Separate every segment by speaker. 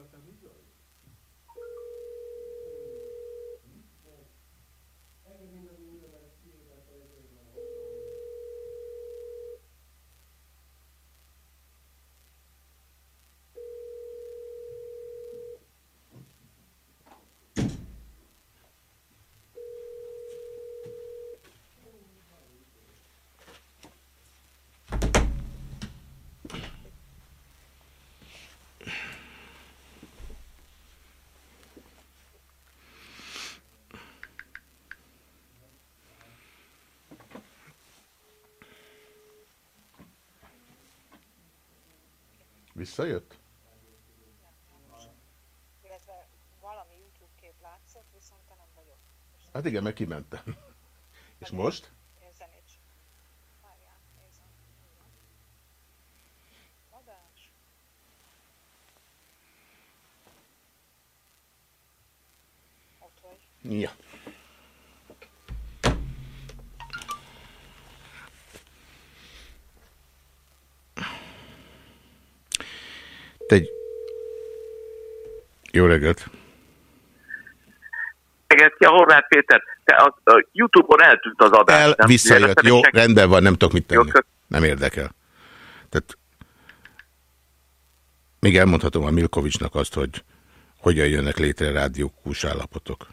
Speaker 1: a os olhos. Visszajött?
Speaker 2: Illetve valami YouTube kép látszott, viszont te nem vagyok.
Speaker 1: Hát igen, meg kimentem. És most?
Speaker 2: Én zenét sem. Várjál, nézem. Adás. Ott vagy.
Speaker 1: Ja. Te egy... Jó reggelt!
Speaker 3: reggelt, ja, Horváth Péter, te a, a Youtube-on eltűnt az adás.
Speaker 1: El,
Speaker 3: nem?
Speaker 1: visszajött. Jó,
Speaker 3: senki-
Speaker 1: rendben van, nem tudok mit
Speaker 3: Jó,
Speaker 1: tenni.
Speaker 3: kö-
Speaker 1: Nem érdekel. Tehát még elmondhatom a Milkovicsnak azt, hogy hogyan jönnek létre rádiókús állapotok.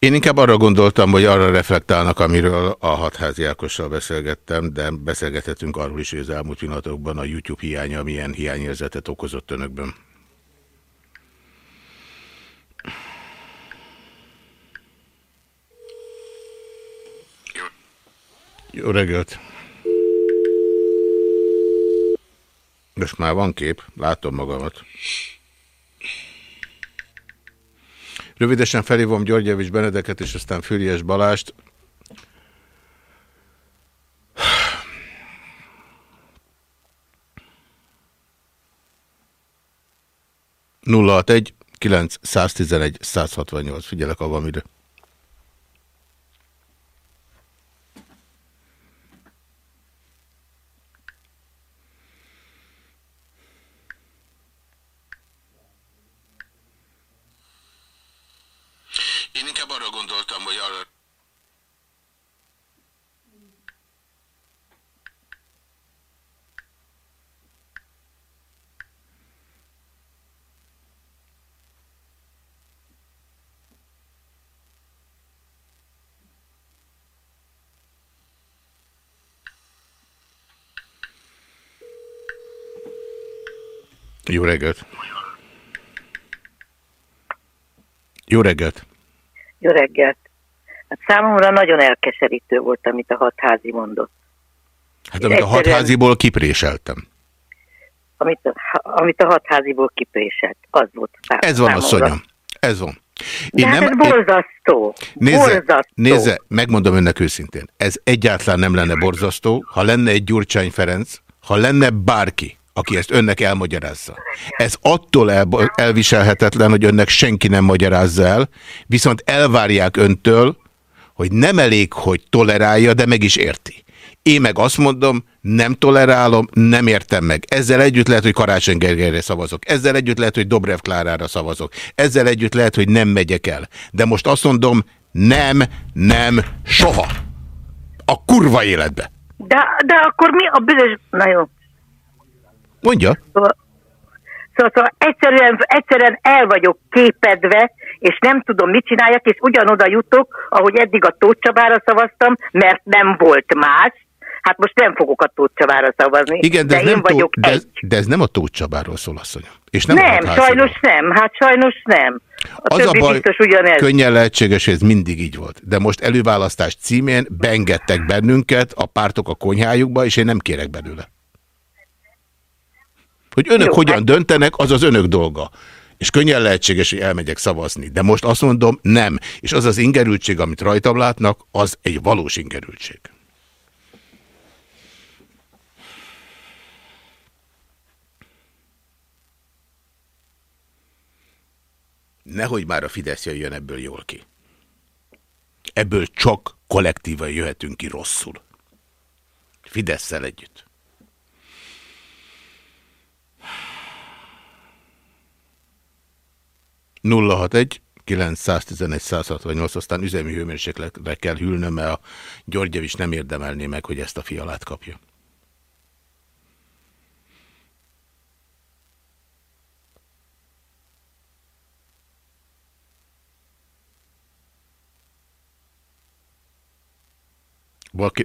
Speaker 1: Én inkább arra gondoltam, hogy arra reflektálnak, amiről a hatházi Ákossal beszélgettem, de beszélgethetünk arról is, hogy az elmúlt pillanatokban a YouTube hiánya milyen hiányérzetet okozott önökben. Jó reggelt! Most már van kép, látom magamat. Rövidesen felhívom Györgyevics Benedeket, és aztán Füriás Balást. egy 9 111 168. Figyelek avval, mire. Én inkább arra gondoltam, hogy arra... Jó reggelt! Jó reggelt!
Speaker 4: Jó reggelt! Hát számomra nagyon elkeserítő volt, amit a hatházi mondott.
Speaker 1: Hát amit a
Speaker 4: Egyszerűen-
Speaker 1: hatháziból kipréseltem.
Speaker 4: Amit, a- amit a hatháziból kipréselt, az volt szám,
Speaker 1: Ez van a
Speaker 4: számomra.
Speaker 1: szonyom. Ez van.
Speaker 4: De hát ez borzasztó.
Speaker 1: Nézze,
Speaker 4: borzasztó.
Speaker 1: nézze, megmondom önnek őszintén, ez egyáltalán nem lenne borzasztó, ha lenne egy Gyurcsány Ferenc, ha lenne bárki, aki ezt önnek elmagyarázza. Ez attól el, elviselhetetlen, hogy önnek senki nem magyarázza el, viszont elvárják öntől, hogy nem elég, hogy tolerálja, de meg is érti. Én meg azt mondom, nem tolerálom, nem értem meg. Ezzel együtt lehet, hogy Karácsony Gergelyre szavazok. Ezzel együtt lehet, hogy Dobrev Klárára szavazok. Ezzel együtt lehet, hogy nem megyek el. De most azt mondom, nem, nem, soha. A kurva életbe.
Speaker 4: De, de akkor mi a büdös... Na jó.
Speaker 1: Mondja.
Speaker 4: Szóval, szóval, szóval egyszerűen, egyszerűen el vagyok képedve, és nem tudom, mit csináljak, és ugyanoda jutok, ahogy eddig a Tóth Csabára szavaztam, mert nem volt más. Hát most nem fogok a Tóth Csabára szavazni.
Speaker 1: Igen, de,
Speaker 4: de
Speaker 1: ez,
Speaker 4: én
Speaker 1: nem tó,
Speaker 4: vagyok
Speaker 1: de, ez, de ez nem a Tóth Csabáról szól, asszonyom. És nem,
Speaker 4: Nem,
Speaker 1: a
Speaker 4: sajnos nem. Hát sajnos nem. A
Speaker 1: Az a baj,
Speaker 4: biztos ugyanez.
Speaker 1: könnyen lehetséges, hogy ez mindig így volt. De most előválasztás címén beengedtek bennünket a pártok a konyhájukba, és én nem kérek belőle. Hogy önök
Speaker 4: Jó,
Speaker 1: hogyan
Speaker 4: hát-
Speaker 1: döntenek, az az önök dolga. És könnyen lehetséges, hogy elmegyek szavazni. De most azt mondom, nem. És az az ingerültség, amit rajtam látnak, az egy valós ingerültség. Nehogy már a Fidesz jöjjön ebből jól ki. Ebből csak kollektívan jöhetünk ki rosszul. Fidesz-szel együtt. Nulla hat egy 911 168, aztán üzemi hőmérsékletre kell hűlnöm, mert a Györgyevics nem érdemelné meg, hogy ezt a fialát kapja.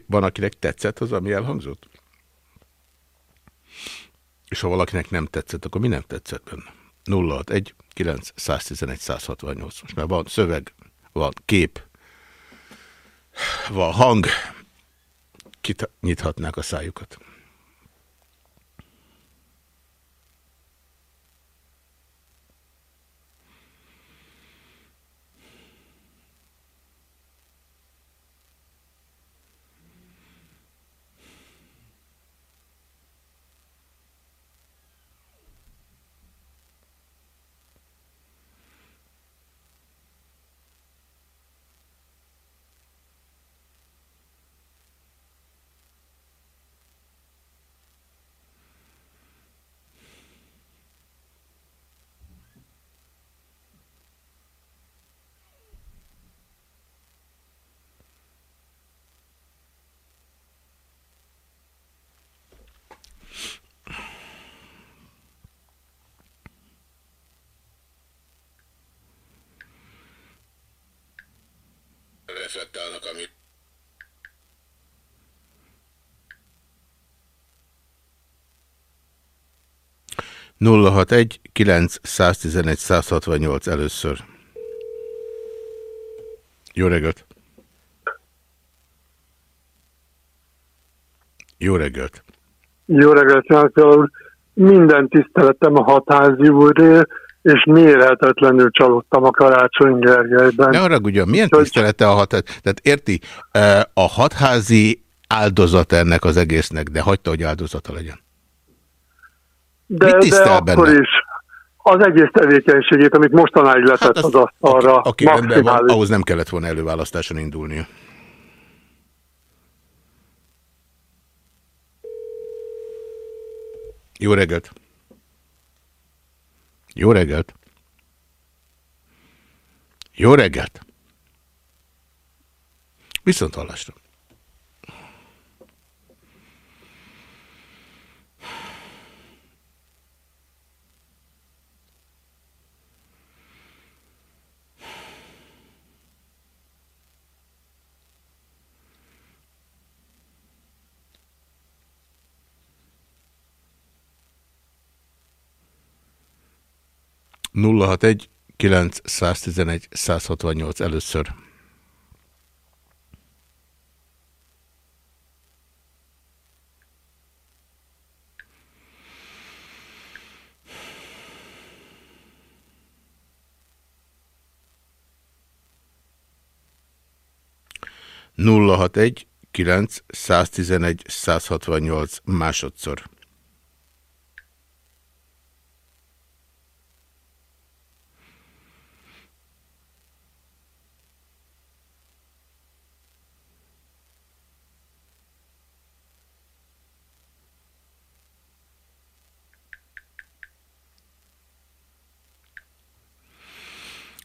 Speaker 1: Van, akinek tetszett az, ami elhangzott? És ha valakinek nem tetszett, akkor mi nem tetszett benne? 061 9 111 168. Most már van szöveg, van kép, van hang, kit nyithatnák a szájukat. 061 911 168 először. Jó reggelt! Jó reggelt!
Speaker 5: Jó reggelt, János úr! Minden tiszteletem a hatházi úré, és mérhetetlenül csalódtam a Karácsony Gergelyben.
Speaker 1: Ne arra ugye, milyen tisztelete a hatházi? Tehát érti, a hatházi áldozat ennek az egésznek, de hagyta, hogy áldozata legyen.
Speaker 5: De, de akkor benne? is az egész tevékenységét, amit mostanáig letett hát az, az asztalra.
Speaker 1: Aki, aki rendben van, ahhoz nem kellett volna előválasztáson indulnia. Jó reggelt! Jó reggelt! Jó reggelt! Viszont hallásra! 061 911 168 először. Nulla hat egy kilenc száz tizenegy száz hatvannyolc másodszor.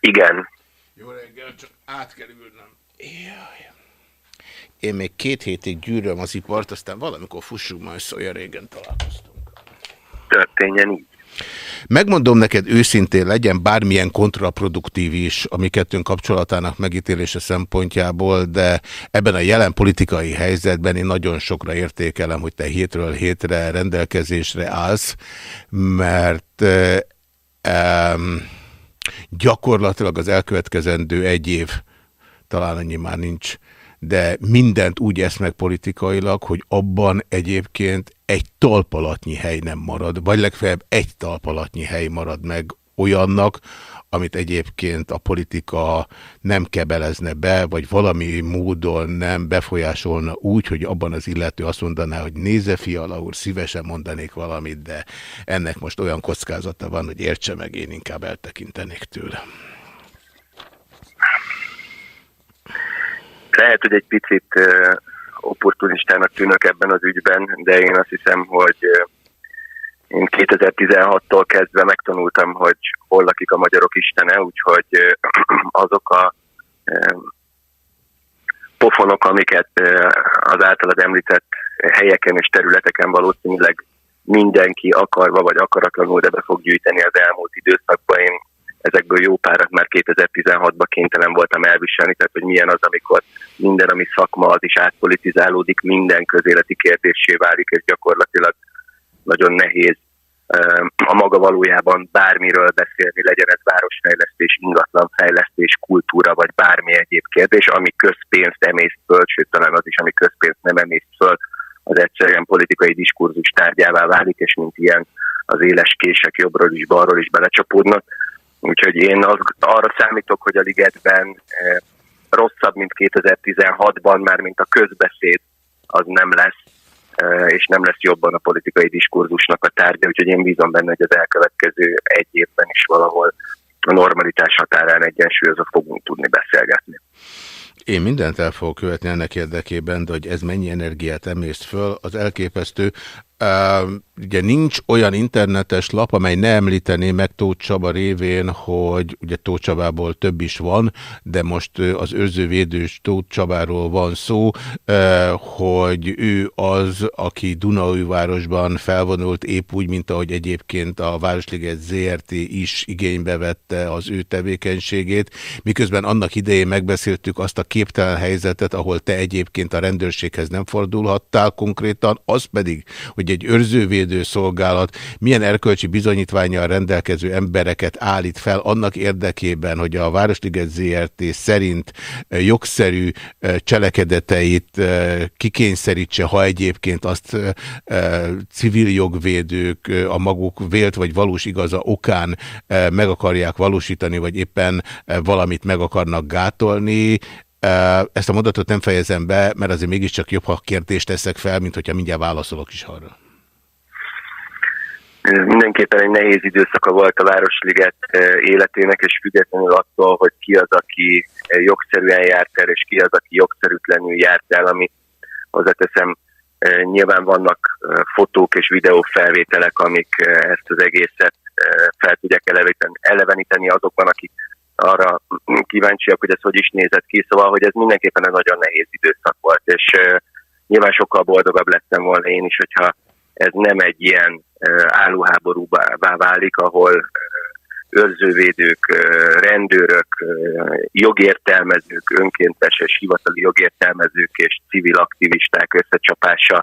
Speaker 3: Igen.
Speaker 1: Jó reggel, csak át kell ülnöm. Jaj. Én még két hétig gyűröm az ipart, aztán valamikor fussunk majd olyan régen találkoztunk.
Speaker 3: Történjen így.
Speaker 1: Megmondom neked őszintén, legyen bármilyen kontraproduktív is a mi kettőnk kapcsolatának megítélése szempontjából, de ebben a jelen politikai helyzetben én nagyon sokra értékelem, hogy te hétről hétre rendelkezésre állsz, mert um, gyakorlatilag az elkövetkezendő egy év, talán annyi már nincs, de mindent úgy esz meg politikailag, hogy abban egyébként egy talpalatnyi hely nem marad, vagy legfeljebb egy talpalatnyi hely marad meg olyannak, amit egyébként a politika nem kebelezne be, vagy valami módon nem befolyásolna úgy, hogy abban az illető azt mondaná, hogy nézze fiala úr, szívesen mondanék valamit, de ennek most olyan kockázata van, hogy értse meg, én inkább eltekintenék tőle.
Speaker 3: Lehet, hogy egy picit opportunistának tűnök ebben az ügyben, de én azt hiszem, hogy én 2016-tól kezdve megtanultam, hogy hol lakik a magyarok istene, úgyhogy azok a pofonok, amiket az általad említett helyeken és területeken valószínűleg mindenki akarva vagy akaratlanul, de be fog gyűjteni az elmúlt időszakban. Én ezekből jó párat már 2016-ban kénytelen voltam elviselni, tehát hogy milyen az, amikor minden, ami szakma, az is átpolitizálódik, minden közéleti kérdésé válik, és gyakorlatilag nagyon nehéz a maga valójában bármiről beszélni, legyen ez városfejlesztés, ingatlanfejlesztés, kultúra, vagy bármi egyéb kérdés, ami közpénzt emészt föl, sőt talán az is, ami közpénzt nem emészt föl, az egyszerűen politikai diskurzus tárgyává válik, és mint ilyen az éles kések jobbról is, balról is belecsapódnak. Úgyhogy én az, arra számítok, hogy a ligetben rosszabb, mint 2016-ban, már mint a közbeszéd, az nem lesz, és nem lesz jobban a politikai diskurzusnak a tárgya, úgyhogy én bízom benne, hogy az elkövetkező egy évben is valahol a normalitás határán egyensúlyozva fogunk tudni beszélgetni.
Speaker 1: Én mindent el fogok követni ennek érdekében, de hogy ez mennyi energiát emészt föl, az elképesztő. Ugye nincs olyan internetes lap, amely ne említené meg Tóth Csaba révén, hogy ugye Tóth Csabából több is van, de most az őrzővédős Tóth Csabáról van szó, hogy ő az, aki Dunaújvárosban felvonult épp úgy, mint ahogy egyébként a Városliget ZRT is igénybe vette az ő tevékenységét, miközben annak idején megbeszéltük azt a képtelen helyzetet, ahol te egyébként a rendőrséghez nem fordulhattál konkrétan, az pedig, hogy hogy egy őrzővédő szolgálat milyen erkölcsi bizonyítványjal rendelkező embereket állít fel annak érdekében, hogy a Városliget ZRT szerint jogszerű cselekedeteit kikényszerítse, ha egyébként azt civil jogvédők a maguk vélt vagy valós igaza okán meg akarják valósítani, vagy éppen valamit meg akarnak gátolni, ezt a mondatot nem fejezem be, mert azért mégiscsak jobb, ha kérdést teszek fel, mint hogyha mindjárt válaszolok is arra.
Speaker 3: Ez mindenképpen egy nehéz időszaka volt a Városliget életének, és függetlenül attól, hogy ki az, aki jogszerűen járt el, és ki az, aki jogszerűtlenül járt el, ami hozzáteszem, nyilván vannak fotók és videófelvételek, amik ezt az egészet fel tudják eleveníteni azokban, akik arra kíváncsiak, hogy ez hogy is nézett ki, szóval, hogy ez mindenképpen egy nagyon nehéz időszak volt, és nyilván sokkal boldogabb lettem volna én is, hogyha ez nem egy ilyen állóháborúvá válik, ahol őrzővédők, rendőrök, jogértelmezők, önkéntes és hivatali jogértelmezők és civil aktivisták összecsapása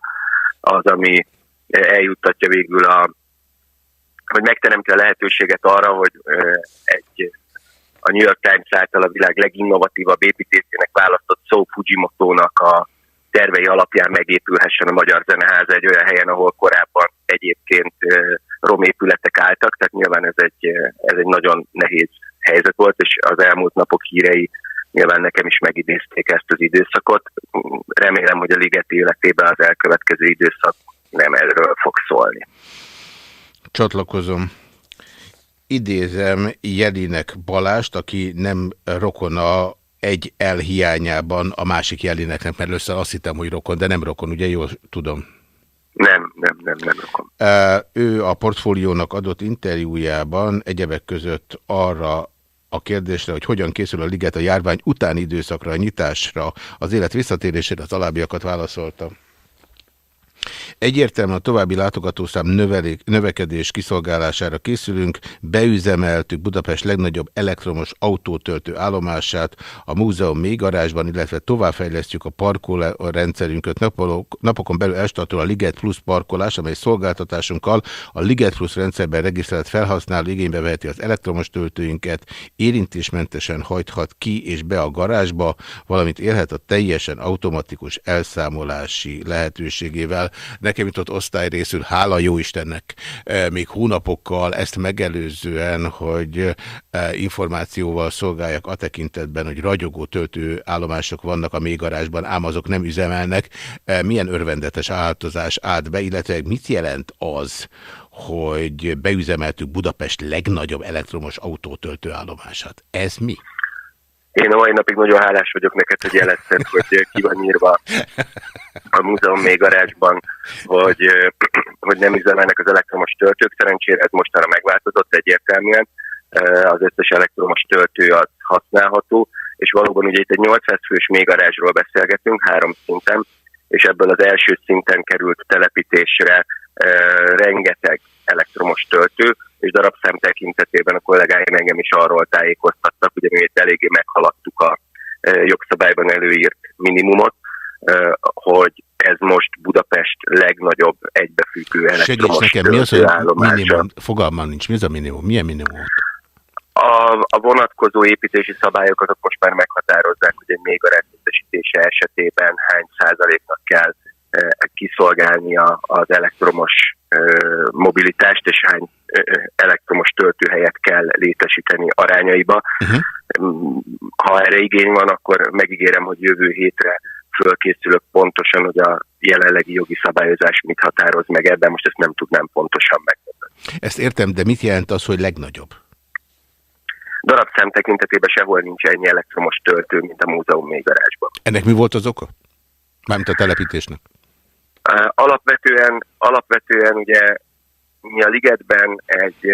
Speaker 3: az, ami eljuttatja végül a, hogy megteremti a lehetőséget arra, hogy egy a New York Times által a világ leginnovatívabb építészének választott Szó Fujimoto-nak a tervei alapján megépülhessen a Magyar Zeneháza egy olyan helyen, ahol korábban egyébként romépületek álltak, tehát nyilván ez egy, ez egy nagyon nehéz helyzet volt, és az elmúlt napok hírei nyilván nekem is megidézték ezt az időszakot. Remélem, hogy a liget életében az elkövetkező időszak nem erről fog szólni.
Speaker 1: Csatlakozom idézem Jelinek Balást, aki nem rokona egy elhiányában a másik Jelineknek, mert először azt hittem, hogy rokon, de nem rokon, ugye jól tudom?
Speaker 3: Nem, nem, nem, nem rokon.
Speaker 1: Ő a portfóliónak adott interjújában egyebek között arra a kérdésre, hogy hogyan készül a liget a járvány utáni időszakra, a nyitásra, az élet visszatérésére az alábbiakat válaszolta. Egyértelműen a további látogatószám növelék, növekedés kiszolgálására készülünk, beüzemeltük Budapest legnagyobb elektromos autótöltő állomását. A múzeum még garázsban, illetve továbbfejlesztjük a parkolórendszerünket. Napokon belül elstartol a Liget Plus parkolás, amely szolgáltatásunkkal a Liget Plus rendszerben regisztrált felhasználó igénybe veheti az elektromos töltőinket, érintésmentesen hajthat ki és be a garázsba, valamint élhet a teljesen automatikus elszámolási lehetőségével nekem jutott osztály részül, hála jó Istennek, e, még hónapokkal ezt megelőzően, hogy e, információval szolgáljak a tekintetben, hogy ragyogó töltő állomások vannak a mélygarázsban, ám azok nem üzemelnek. E, milyen örvendetes áltozás állt be, illetve mit jelent az, hogy beüzemeltük Budapest legnagyobb elektromos autótöltő állomását. Ez mi?
Speaker 3: Én a mai napig nagyon hálás vagyok neked, hogy jelezted, hogy ki van írva a múzeum még garázsban, hogy, hogy nem üzemelnek az elektromos töltők. Szerencsére ez mostanra megváltozott egyértelműen. Az összes elektromos töltő az használható, és valóban ugye itt egy 800 fős mélygarázsról beszélgetünk, három szinten, és ebből az első szinten került telepítésre rengeteg elektromos töltő, és darabszám tekintetében a kollégáim engem is arról tájékoztattak, ugye mi itt eléggé meghaladtuk a jogszabályban előírt minimumot, hogy ez most Budapest legnagyobb egybefüggő elektromos
Speaker 1: Segíts nekem, mi az, hogy minimum, fogalmam nincs, mi az a minimum, milyen minimum?
Speaker 3: A, a vonatkozó építési szabályokat most már meghatározzák, hogy egy még a rendszeresítése esetében hány százaléknak kell kiszolgálnia az elektromos mobilitást, és hány elektromos töltőhelyet kell létesíteni arányaiba. Uh-huh. Ha erre igény van, akkor megígérem, hogy jövő hétre fölkészülök pontosan, hogy a jelenlegi jogi szabályozás mit határoz meg ebben, most ezt nem tudnám pontosan megmondani.
Speaker 1: Ezt értem, de mit jelent az, hogy legnagyobb?
Speaker 3: Darabszám tekintetében sehol nincs ennyi elektromos töltő, mint a múzeum még garázsban.
Speaker 1: Ennek mi volt az oka? Mármint a telepítésnek?
Speaker 3: Alapvetően, alapvetően ugye mi a ligetben egy,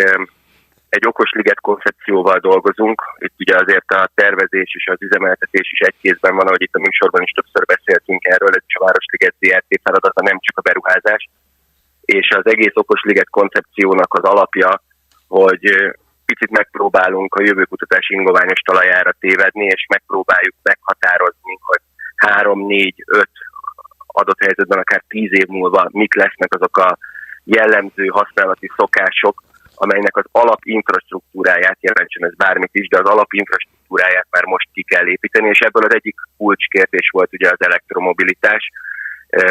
Speaker 3: egy okos liget koncepcióval dolgozunk. Itt ugye azért a tervezés és az üzemeltetés is egy kézben van, ahogy itt a műsorban is többször beszéltünk erről, ez is a Városliget ZRT feladata, nem csak a beruházás. És az egész okos liget koncepciónak az alapja, hogy picit megpróbálunk a jövőkutatási ingoványos talajára tévedni, és megpróbáljuk meghatározni, hogy három, négy, öt adott helyzetben akár tíz év múlva mik lesznek azok a jellemző használati szokások, amelynek az alapinfrastruktúráját, jelentsen ez bármit is, de az alapinfrastruktúráját már most ki kell építeni, és ebből az egyik kulcskérdés volt ugye az elektromobilitás,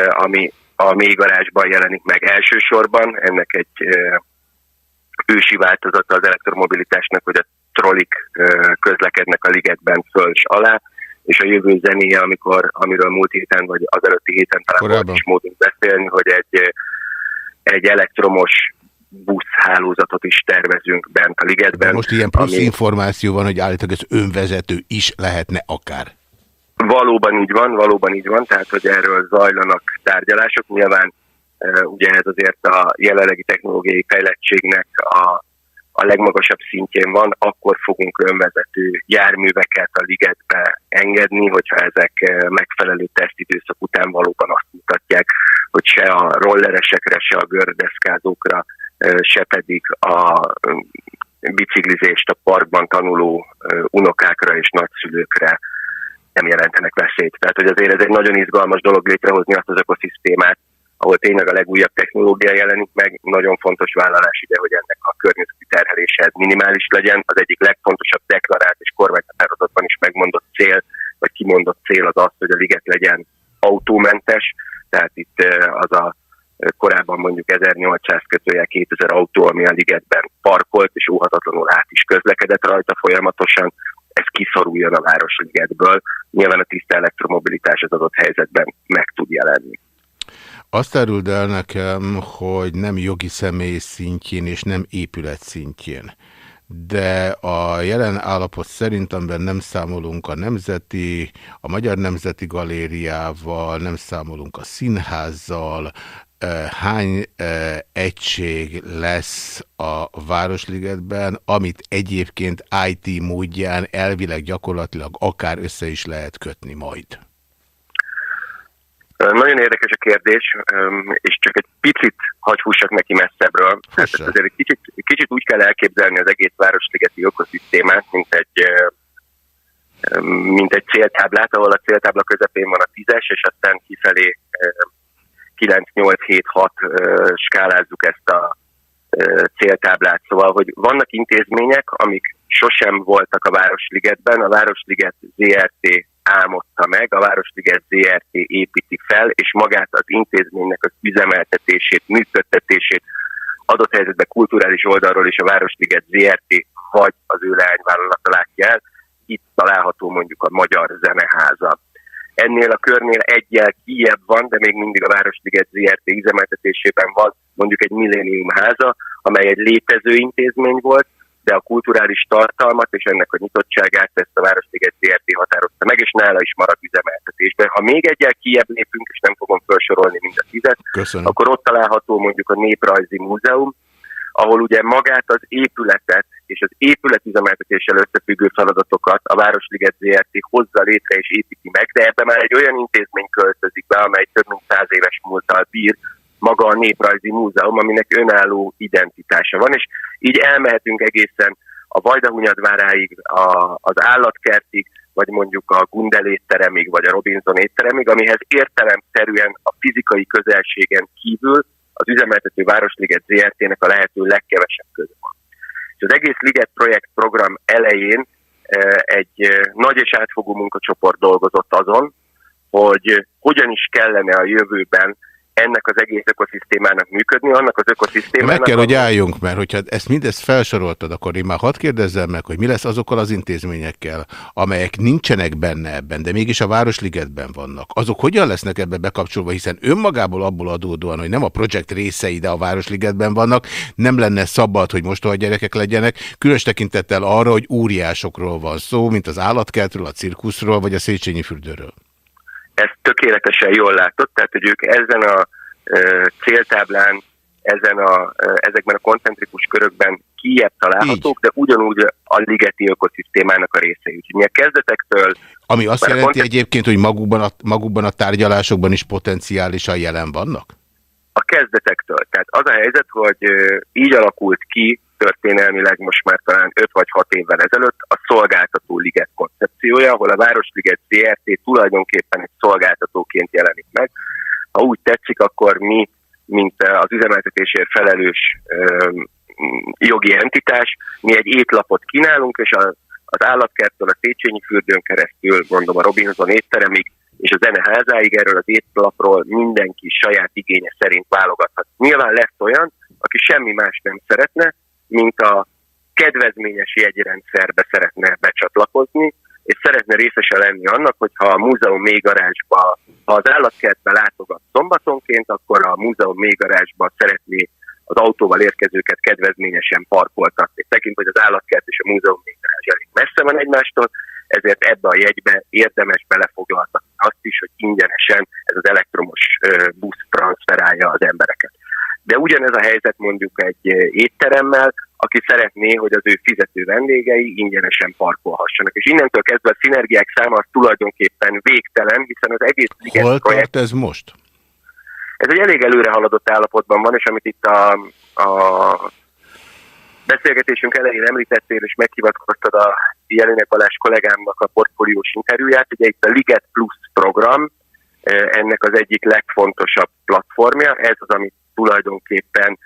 Speaker 3: ami a mélygarázsban jelenik meg elsősorban. Ennek egy ősi változata az elektromobilitásnak, hogy a trollik közlekednek a ligetben föl alá, és a jövő zenéje, amikor, amiről múlt héten, vagy az előtti héten talán Korábban. volt is módunk beszélni, hogy egy, egy elektromos buszhálózatot is tervezünk bent a ligetben. De
Speaker 1: most ilyen plusz ami... információ van, hogy állítólag ez önvezető is lehetne akár.
Speaker 3: Valóban így van, valóban így van, tehát hogy erről zajlanak tárgyalások. Nyilván ugye ez azért a jelenlegi technológiai fejlettségnek a a legmagasabb szintjén van, akkor fogunk önvezető járműveket a ligetbe engedni, hogyha ezek eh, megfelelő tesztidőszak után valóban azt mutatják, hogy se a rolleresekre, se a gördeszkázókra, eh, se pedig a mm, biciklizést a parkban tanuló eh, unokákra és nagyszülőkre nem jelentenek veszélyt. Tehát, hogy azért ez egy nagyon izgalmas dolog létrehozni azt az ökoszisztémát, ahol tényleg a legújabb technológia jelenik meg. Nagyon fontos vállalás ide, hogy ennek a környezeti terhelése minimális legyen. Az egyik legfontosabb deklarált és kormányhatározatban is megmondott cél, vagy kimondott cél az az, hogy a liget legyen autómentes, tehát itt az a korábban mondjuk 1800 kötője 2000 autó, ami a ligetben parkolt, és óhatatlanul át is közlekedett rajta folyamatosan, ez kiszoruljon a Városligetből. Nyilván a tiszta elektromobilitás az adott helyzetben meg tud jelenni.
Speaker 1: Azt áruld el nekem, hogy nem jogi személy szintjén és nem épület szintjén. De a jelen állapot szerint, amiben nem számolunk a Nemzeti, a Magyar Nemzeti Galériával, nem számolunk a színházzal, hány egység lesz a Városligetben, amit egyébként IT módján elvileg gyakorlatilag akár össze is lehet kötni majd?
Speaker 3: Nagyon érdekes a kérdés, és csak egy picit hagy fussak neki messzebbről. Hát azért egy kicsit, kicsit úgy kell elképzelni az egész városligeti ökoszisztémát, mint egy, mint egy céltáblát, ahol a céltábla közepén van a tízes, és aztán kifelé 9-8-7-6 skálázzuk ezt a céltáblát. Szóval, hogy vannak intézmények, amik sosem voltak a Városligetben, a Városliget ZRT álmodta meg, a Városliget ZRT építi fel, és magát az intézménynek az üzemeltetését, működtetését adott helyzetben kulturális oldalról is a Városliget ZRT vagy az ő leányvállalata látja el. Itt található mondjuk a Magyar Zeneháza. Ennél a körnél egyel kijebb van, de még mindig a Városliget ZRT üzemeltetésében van mondjuk egy millénium háza, amely egy létező intézmény volt, de a kulturális tartalmat és ennek a nyitottságát ezt a Városliget ZRT határozta meg, és nála is marad üzemeltetésben. Ha még egyel kiebb lépünk, és nem fogom felsorolni mind a tizet,
Speaker 1: Köszönöm.
Speaker 3: akkor ott található mondjuk a Néprajzi Múzeum, ahol ugye magát az épületet és az épületüzemeltetéssel összefüggő feladatokat a Városliget ZRT hozza létre és építi meg, de ebben már egy olyan intézmény költözik be, amely több mint száz éves múltal bír, maga a Néprajzi Múzeum, aminek önálló identitása van, és így elmehetünk egészen a Vajdahunyadváráig, a, az állatkertig, vagy mondjuk a Gundel étteremig, vagy a Robinson étteremig, amihez értelemszerűen a fizikai közelségen kívül az üzemeltető Városliget ZRT-nek a lehető legkevesebb köze van. És az egész Liget projekt program elején e, egy e, nagy és átfogó munkacsoport dolgozott azon, hogy hogyan is kellene a jövőben ennek az egész ökoszisztémának működni, annak az ökoszisztémának...
Speaker 1: Meg kell, hogy álljunk, mert hogyha ezt mindezt felsoroltad, akkor én már hadd kérdezzem meg, hogy mi lesz azokkal az intézményekkel, amelyek nincsenek benne ebben, de mégis a Városligetben vannak. Azok hogyan lesznek ebbe bekapcsolva, hiszen önmagából abból adódóan, hogy nem a projekt részei, de a Városligetben vannak, nem lenne szabad, hogy most a gyerekek legyenek, különös tekintettel arra, hogy óriásokról van szó, mint az állatkertről, a cirkuszról, vagy a Széchenyi fürdőről
Speaker 3: ezt tökéletesen jól látott, tehát hogy ők ezen a céltáblán, ezen a, ezekben a koncentrikus körökben kiebb találhatók, de ugyanúgy a ligeti ökoszisztémának a részei. Úgyhogy mi a kezdetektől...
Speaker 1: Ami azt jelenti koncent... egyébként, hogy magukban a, magukban a tárgyalásokban is potenciálisan jelen vannak?
Speaker 3: A kezdetektől. Tehát az a helyzet, hogy így alakult ki történelmileg most már talán 5 vagy 6 évvel ezelőtt a szolgáltató liget koncepciója, ahol a Városliget ZRT tulajdonképpen egy szolgáltatóként jelenik meg. Ha úgy tetszik, akkor mi, mint az üzemeltetésért felelős jogi entitás, mi egy étlapot kínálunk, és a, az állatkertől a Széchenyi fürdőn keresztül, mondom a Robinson étteremig, és a zeneházáig erről az étlapról mindenki saját igénye szerint válogathat. Nyilván lesz olyan, aki semmi más nem szeretne, mint a kedvezményes jegyrendszerbe szeretne becsatlakozni, és szeretne részese lenni annak, hogyha a múzeum mélygarázsba, ha az állatkertbe látogat szombatonként, akkor a múzeum mélygarázsba szeretné az autóval érkezőket kedvezményesen parkoltatni. Tekint, hogy az állatkert és a múzeum mélygarázs elég messze van egymástól, ezért ebbe a jegybe érdemes belefoglaltatni azt is, hogy ingyenesen ez az elektromos busz transferálja az embereket. De ugyanez a helyzet mondjuk egy eh, étteremmel, aki szeretné, hogy az ő fizető vendégei ingyenesen parkolhassanak. És innentől kezdve a szinergiák száma az tulajdonképpen végtelen, hiszen az egész
Speaker 1: Hol projekt... ez most?
Speaker 3: Ez egy elég előre haladott állapotban van, és amit itt a, a beszélgetésünk elején említettél, és meghivatkoztad a Jelinek Balázs kollégámnak a portfóliós interjúját, ugye itt a Liget Plus program, eh, ennek az egyik legfontosabb platformja, ez az, amit tulajdonképpen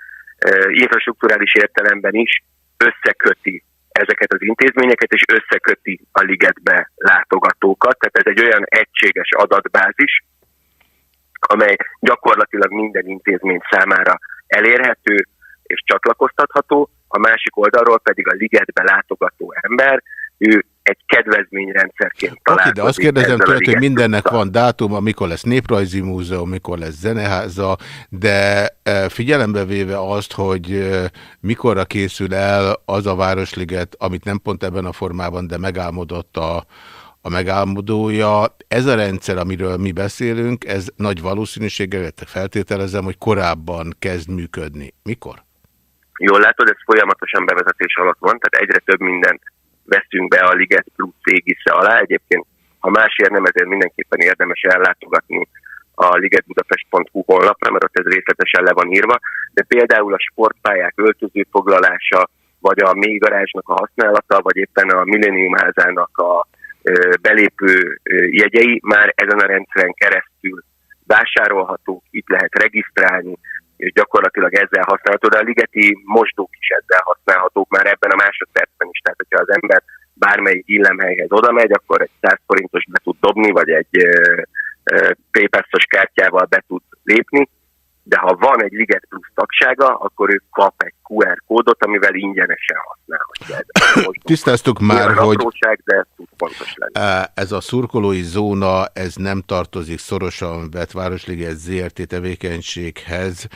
Speaker 3: infrastruktúrális értelemben is összeköti ezeket az intézményeket, és összeköti a ligetbe látogatókat. Tehát ez egy olyan egységes adatbázis, amely gyakorlatilag minden intézmény számára elérhető és csatlakoztatható, a másik oldalról pedig a ligetbe látogató ember, ő egy kedvezményrendszerként találkozik.
Speaker 1: Okay, de azt kérdezem tőle, hogy mindennek van dátuma, mikor lesz néprajzi múzeum, mikor lesz zeneháza, de e, figyelembe véve azt, hogy e, mikorra készül el az a Városliget, amit nem pont ebben a formában, de megálmodott a, a megálmodója. Ez a rendszer, amiről mi beszélünk, ez nagy valószínűséggel, feltételezem, hogy korábban kezd működni. Mikor?
Speaker 3: Jól látod, ez folyamatosan bevezetés alatt van, tehát egyre több mindent veszünk be a Liget Plus égisze alá. Egyébként, ha másért nem, ezért mindenképpen érdemes ellátogatni a ligetbudapest.hu honlapra, mert ott ez részletesen le van írva, de például a sportpályák öltözőfoglalása, vagy a mélygarázsnak a használata, vagy éppen a Millennium házának a belépő jegyei már ezen a rendszeren keresztül vásárolhatók, itt lehet regisztrálni, és gyakorlatilag ezzel használható, de a ligeti mosdók is ezzel használhatók már ebben a másodpercben is. Tehát, hogyha az ember bármelyik illemhelyhez oda megy, akkor egy 100 forintos be tud dobni, vagy egy PayPass-os kártyával be tud lépni, de ha van egy Liget Plus tagsága, akkor ő kap egy QR kódot, amivel ingyenesen használhatja.
Speaker 1: Tisztáztuk már, hogy
Speaker 3: apróság, de fontos
Speaker 1: lenni. ez a szurkolói zóna, ez nem tartozik szorosan vett Városliget ZRT tevékenységhez.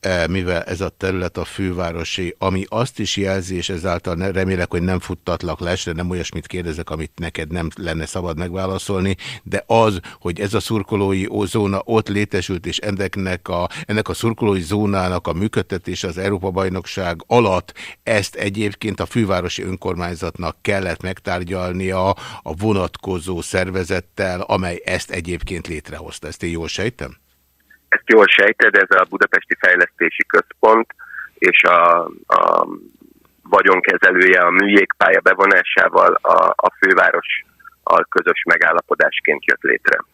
Speaker 1: E, mivel ez a terület a fővárosi, ami azt is jelzi, és ezáltal remélek, hogy nem futtatlak lesre, nem olyasmit kérdezek, amit neked nem lenne szabad megválaszolni, de az, hogy ez a szurkolói zóna ott létesült, és ennek a, ennek a szurkolói zónának a működtetése az Európa-bajnokság alatt, ezt egyébként a fővárosi önkormányzatnak kellett megtárgyalnia a vonatkozó szervezettel, amely ezt egyébként létrehozta. Ezt én jól sejtem?
Speaker 3: Ezt jól sejted, ez a Budapesti Fejlesztési Központ és a, a vagyonkezelője a műjégpálya bevonásával a, a főváros a közös megállapodásként jött létre.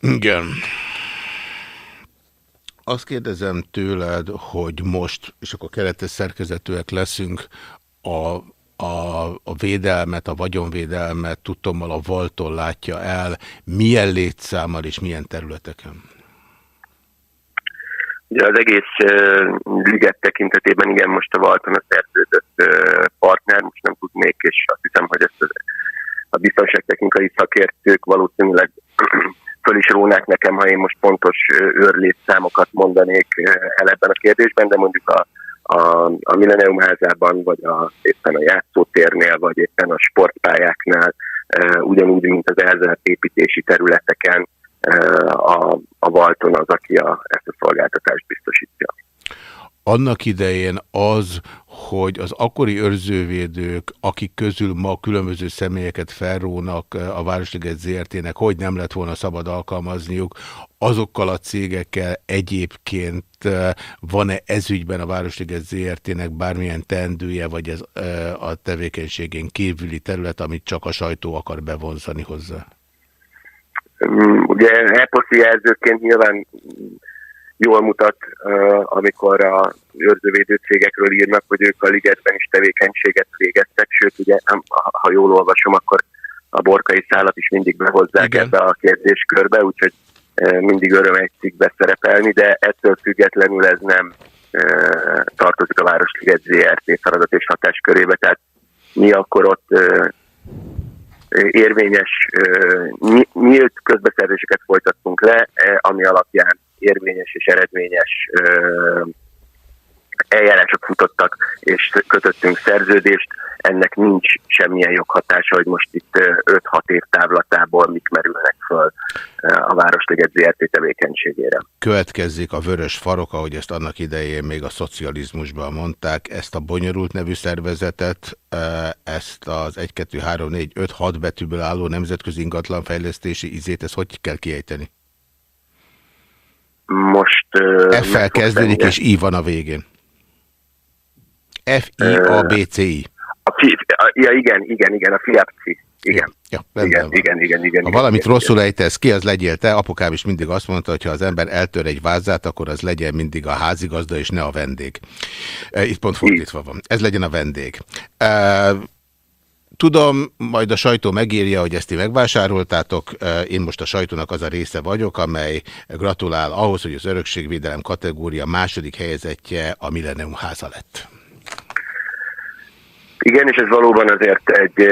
Speaker 1: Igen. Azt kérdezem tőled, hogy most, és akkor keretes szerkezetűek leszünk, a, a, a védelmet, a vagyonvédelmet tudtommal a Valton látja el, milyen létszámmal és milyen területeken?
Speaker 3: Ugye az egész liget tekintetében igen, most a Valton a szerződött partner, most nem tudnék, és azt hiszem, hogy ezt a biztonságtechnikai szakértők valószínűleg föl is rónák nekem, ha én most pontos őrlétszámokat mondanék el ebben a kérdésben, de mondjuk a, a, a Millennium házában, vagy a, éppen a játszótérnél, vagy éppen a sportpályáknál, ugyanúgy, mint az elzárt építési területeken, a, a Valton az, aki a, ezt a szolgáltatást biztosítja.
Speaker 1: Annak idején az, hogy az akkori őrzővédők, akik közül ma különböző személyeket felrónak a Városliget ZRT-nek, hogy nem lett volna szabad alkalmazniuk, azokkal a cégekkel egyébként van-e ezügyben a Városliget ZRT-nek bármilyen teendője, vagy ez a tevékenységén kívüli terület, amit csak a sajtó akar bevonzani hozzá?
Speaker 3: Mm, ugye eposzi jelzőként nyilván jól mutat, amikor a őrzővédő cégekről írnak, hogy ők a ligetben is tevékenységet végeztek, sőt, ugye, ha jól olvasom, akkor a borkai szállat is mindig behozzák Igen. ebbe a kérdéskörbe, úgyhogy mindig öröm egy cikkbe szerepelni, de ettől függetlenül ez nem tartozik a Városliget ZRT feladat és hatáskörébe, tehát mi akkor ott érvényes, nyílt közbeszerzéseket folytattunk le, e, ami alapján érvényes és eredményes eljárások futottak, és kötöttünk szerződést. Ennek nincs semmilyen joghatása, hogy most itt 5-6 év távlatából mik merülnek föl a Városliget ZRT tevékenységére.
Speaker 1: Következzék a vörös farok, ahogy ezt annak idején még a szocializmusban mondták, ezt a bonyolult nevű szervezetet, ezt az 1, 2, 3, 4, 5, 6 betűből álló nemzetközi ingatlanfejlesztési izét, ezt hogy kell kiejteni?
Speaker 3: Most...
Speaker 1: F-fel kezdődik, és I van a végén. F-I-A-B-C-I.
Speaker 3: Ja, igen, igen, igen, a fiapci. Igen. Ja, igen, igen, igen, igen.
Speaker 1: Ha
Speaker 3: igen,
Speaker 1: valamit
Speaker 3: igen,
Speaker 1: rosszul ejtesz ki, az legyél te. Apukám is mindig azt mondta, hogy ha az ember eltör egy vázát, akkor az legyen mindig a házigazda, és ne a vendég. Itt pont fordítva van. Ez legyen a vendég. Tudom, majd a sajtó megírja, hogy ezt ti megvásároltátok. Én most a sajtónak az a része vagyok, amely gratulál ahhoz, hogy az örökségvédelem kategória második helyezettje a Millennium háza lett.
Speaker 3: Igen, és ez valóban azért egy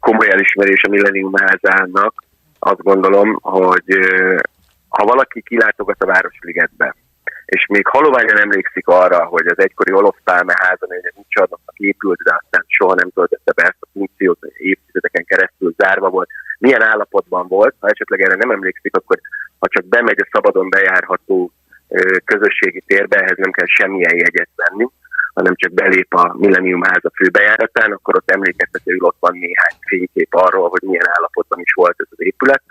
Speaker 3: komoly elismerés a Millennium házának. Azt gondolom, hogy ha valaki kilátogat a Városligetbe, és még haloványan emlékszik arra, hogy az egykori Olof Pálme házan egy útcsarnoknak épült, de aztán soha nem töltötte be ezt a funkciót, évtizedeken keresztül zárva volt. Milyen állapotban volt, ha esetleg erre nem emlékszik, akkor ha csak bemegy a szabadon bejárható közösségi térbe, ehhez nem kell semmilyen jegyet venni hanem csak belép a Millennium háza főbejáratán, akkor ott emlékeztetőül ott van néhány fénykép arról, hogy milyen állapotban is volt ez az épület.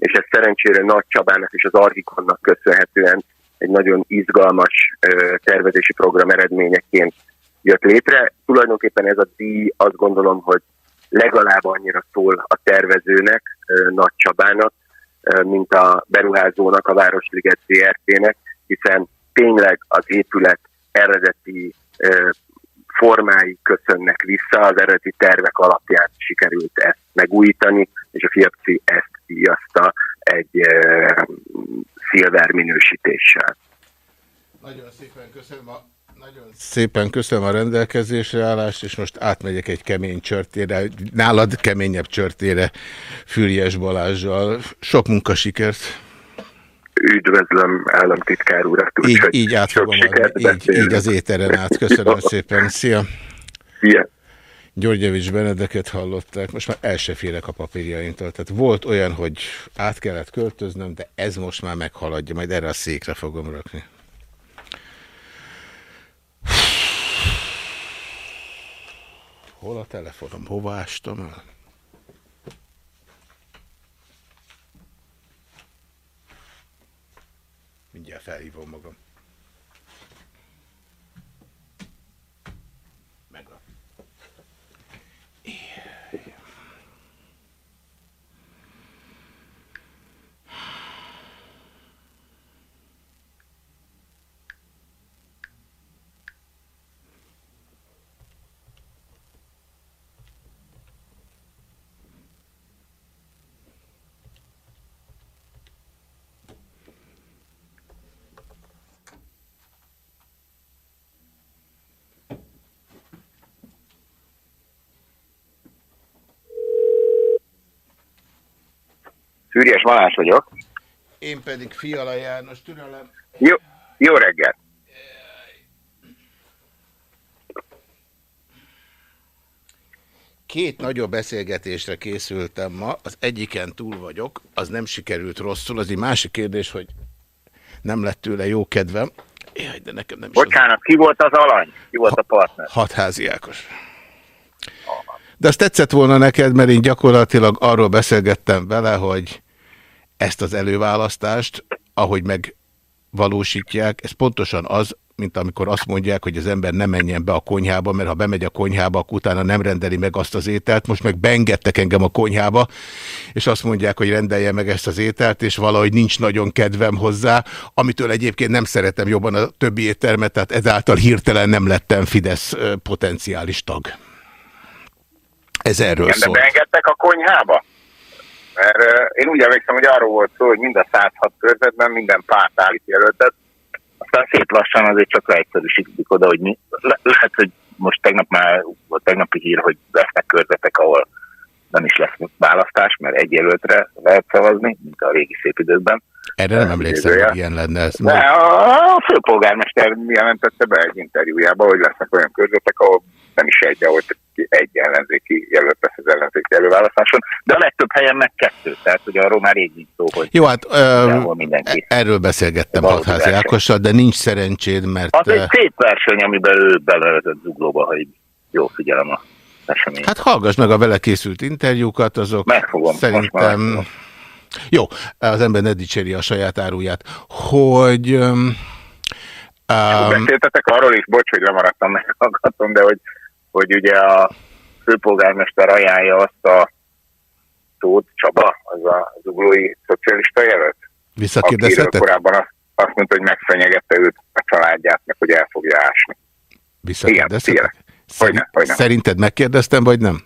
Speaker 3: és ez szerencsére Nagy Csabának és az Arhikonnak köszönhetően egy nagyon izgalmas tervezési program eredményeként jött létre. Tulajdonképpen ez a díj azt gondolom, hogy legalább annyira szól a tervezőnek, Nagy Csabának, mint a beruházónak, a Városliget ZRT-nek, hiszen tényleg az épület eredeti formái köszönnek vissza, az eredeti tervek alapján sikerült ezt megújítani, és a Fiapci ezt díjazta egy szilver minősítéssel.
Speaker 1: Nagyon szépen köszönöm a nagyon szépen köszönöm a rendelkezésre állást, és most átmegyek egy kemény csörtére, nálad keményebb csörtére Füriyes Balázsjal. Sok munkasikert!
Speaker 3: Üdvözlöm államtitkár urat.
Speaker 1: Úgy, így, így át fogom adni, így, így az éteren át. Köszönöm szépen. Szia!
Speaker 3: Szia!
Speaker 1: Györgyevics Benedeket hallották, most már el se félek a papírjaimtól. Tehát volt olyan, hogy át kellett költöznöm, de ez most már meghaladja, majd erre a székre fogom rakni. Hol a telefonom? Hova ástam el? Mindjárt felhívom magam.
Speaker 3: Fűrjes Balázs vagyok.
Speaker 1: Én pedig Fiala János, türelem.
Speaker 3: Jó, jó reggel.
Speaker 1: Két nagyobb beszélgetésre készültem ma, az egyiken túl vagyok, az nem sikerült rosszul, az egy másik kérdés, hogy nem lett tőle jó kedvem. Jaj, de nekem nem
Speaker 3: Bocsánat, az... ki volt az alany? Ki volt ha, a partner?
Speaker 1: Hatházi Ákos. De azt tetszett volna neked, mert én gyakorlatilag arról beszélgettem vele, hogy ezt az előválasztást, ahogy megvalósítják, ez pontosan az, mint amikor azt mondják, hogy az ember nem menjen be a konyhába, mert ha bemegy a konyhába, akkor utána nem rendeli meg azt az ételt. Most meg beengedtek engem a konyhába, és azt mondják, hogy rendelje meg ezt az ételt, és valahogy nincs nagyon kedvem hozzá, amitől egyébként nem szeretem jobban a többi éttermet, tehát ezáltal hirtelen nem lettem Fidesz potenciális tag. Ez erről Igen, szól.
Speaker 3: De beengedtek a konyhába? Mert én úgy emlékszem, hogy arról volt szó, hogy mind a 106 körzetben minden párt állít jelöltet, aztán szép lassan azért csak leegyszerűsítik oda, hogy mi, le, lehet, hogy most tegnap már volt tegnapi hír, hogy lesznek körzetek, ahol nem is lesz választás, mert egy jelöltre lehet szavazni, mint a régi szép időkben.
Speaker 1: Erre nem emlékszem, hogy ilyen lenne ez.
Speaker 3: De a, főpolgármester jelentette be egy interjújába, hogy lesznek olyan körzetek, ahol nem is egy, ahol egy ellenzéki jelölt lesz az ellenzéki előválasztáson, de a legtöbb helyen meg kettő, tehát ugye arról már így szó, hogy
Speaker 1: Jó, hát ö, erről beszélgettem Hatházi Ákossal, de nincs szerencséd, mert...
Speaker 3: Az egy szép verseny, amiben ő belevezett zuglóba, hogy jó figyelem a esemény.
Speaker 1: Hát hallgass meg a vele készült interjúkat, azok
Speaker 3: Megfogom,
Speaker 1: szerintem... Jó, az ember ne dicséri a saját áruját, hogy... Um,
Speaker 3: Beszéltetek arról is, bocs, hogy lemaradtam, meghallgatom, de hogy hogy ugye a főpolgármester ajánlja azt a Tóth Csaba, az a zuglói szocialista jelölt?
Speaker 1: Visszakérdezhetek?
Speaker 3: korábban azt, azt mondta, hogy megfenyegette őt, a családját, meg hogy el fogja ásni.
Speaker 1: Visszakérdezhetek? Szerint, Szerinted megkérdeztem, vagy nem?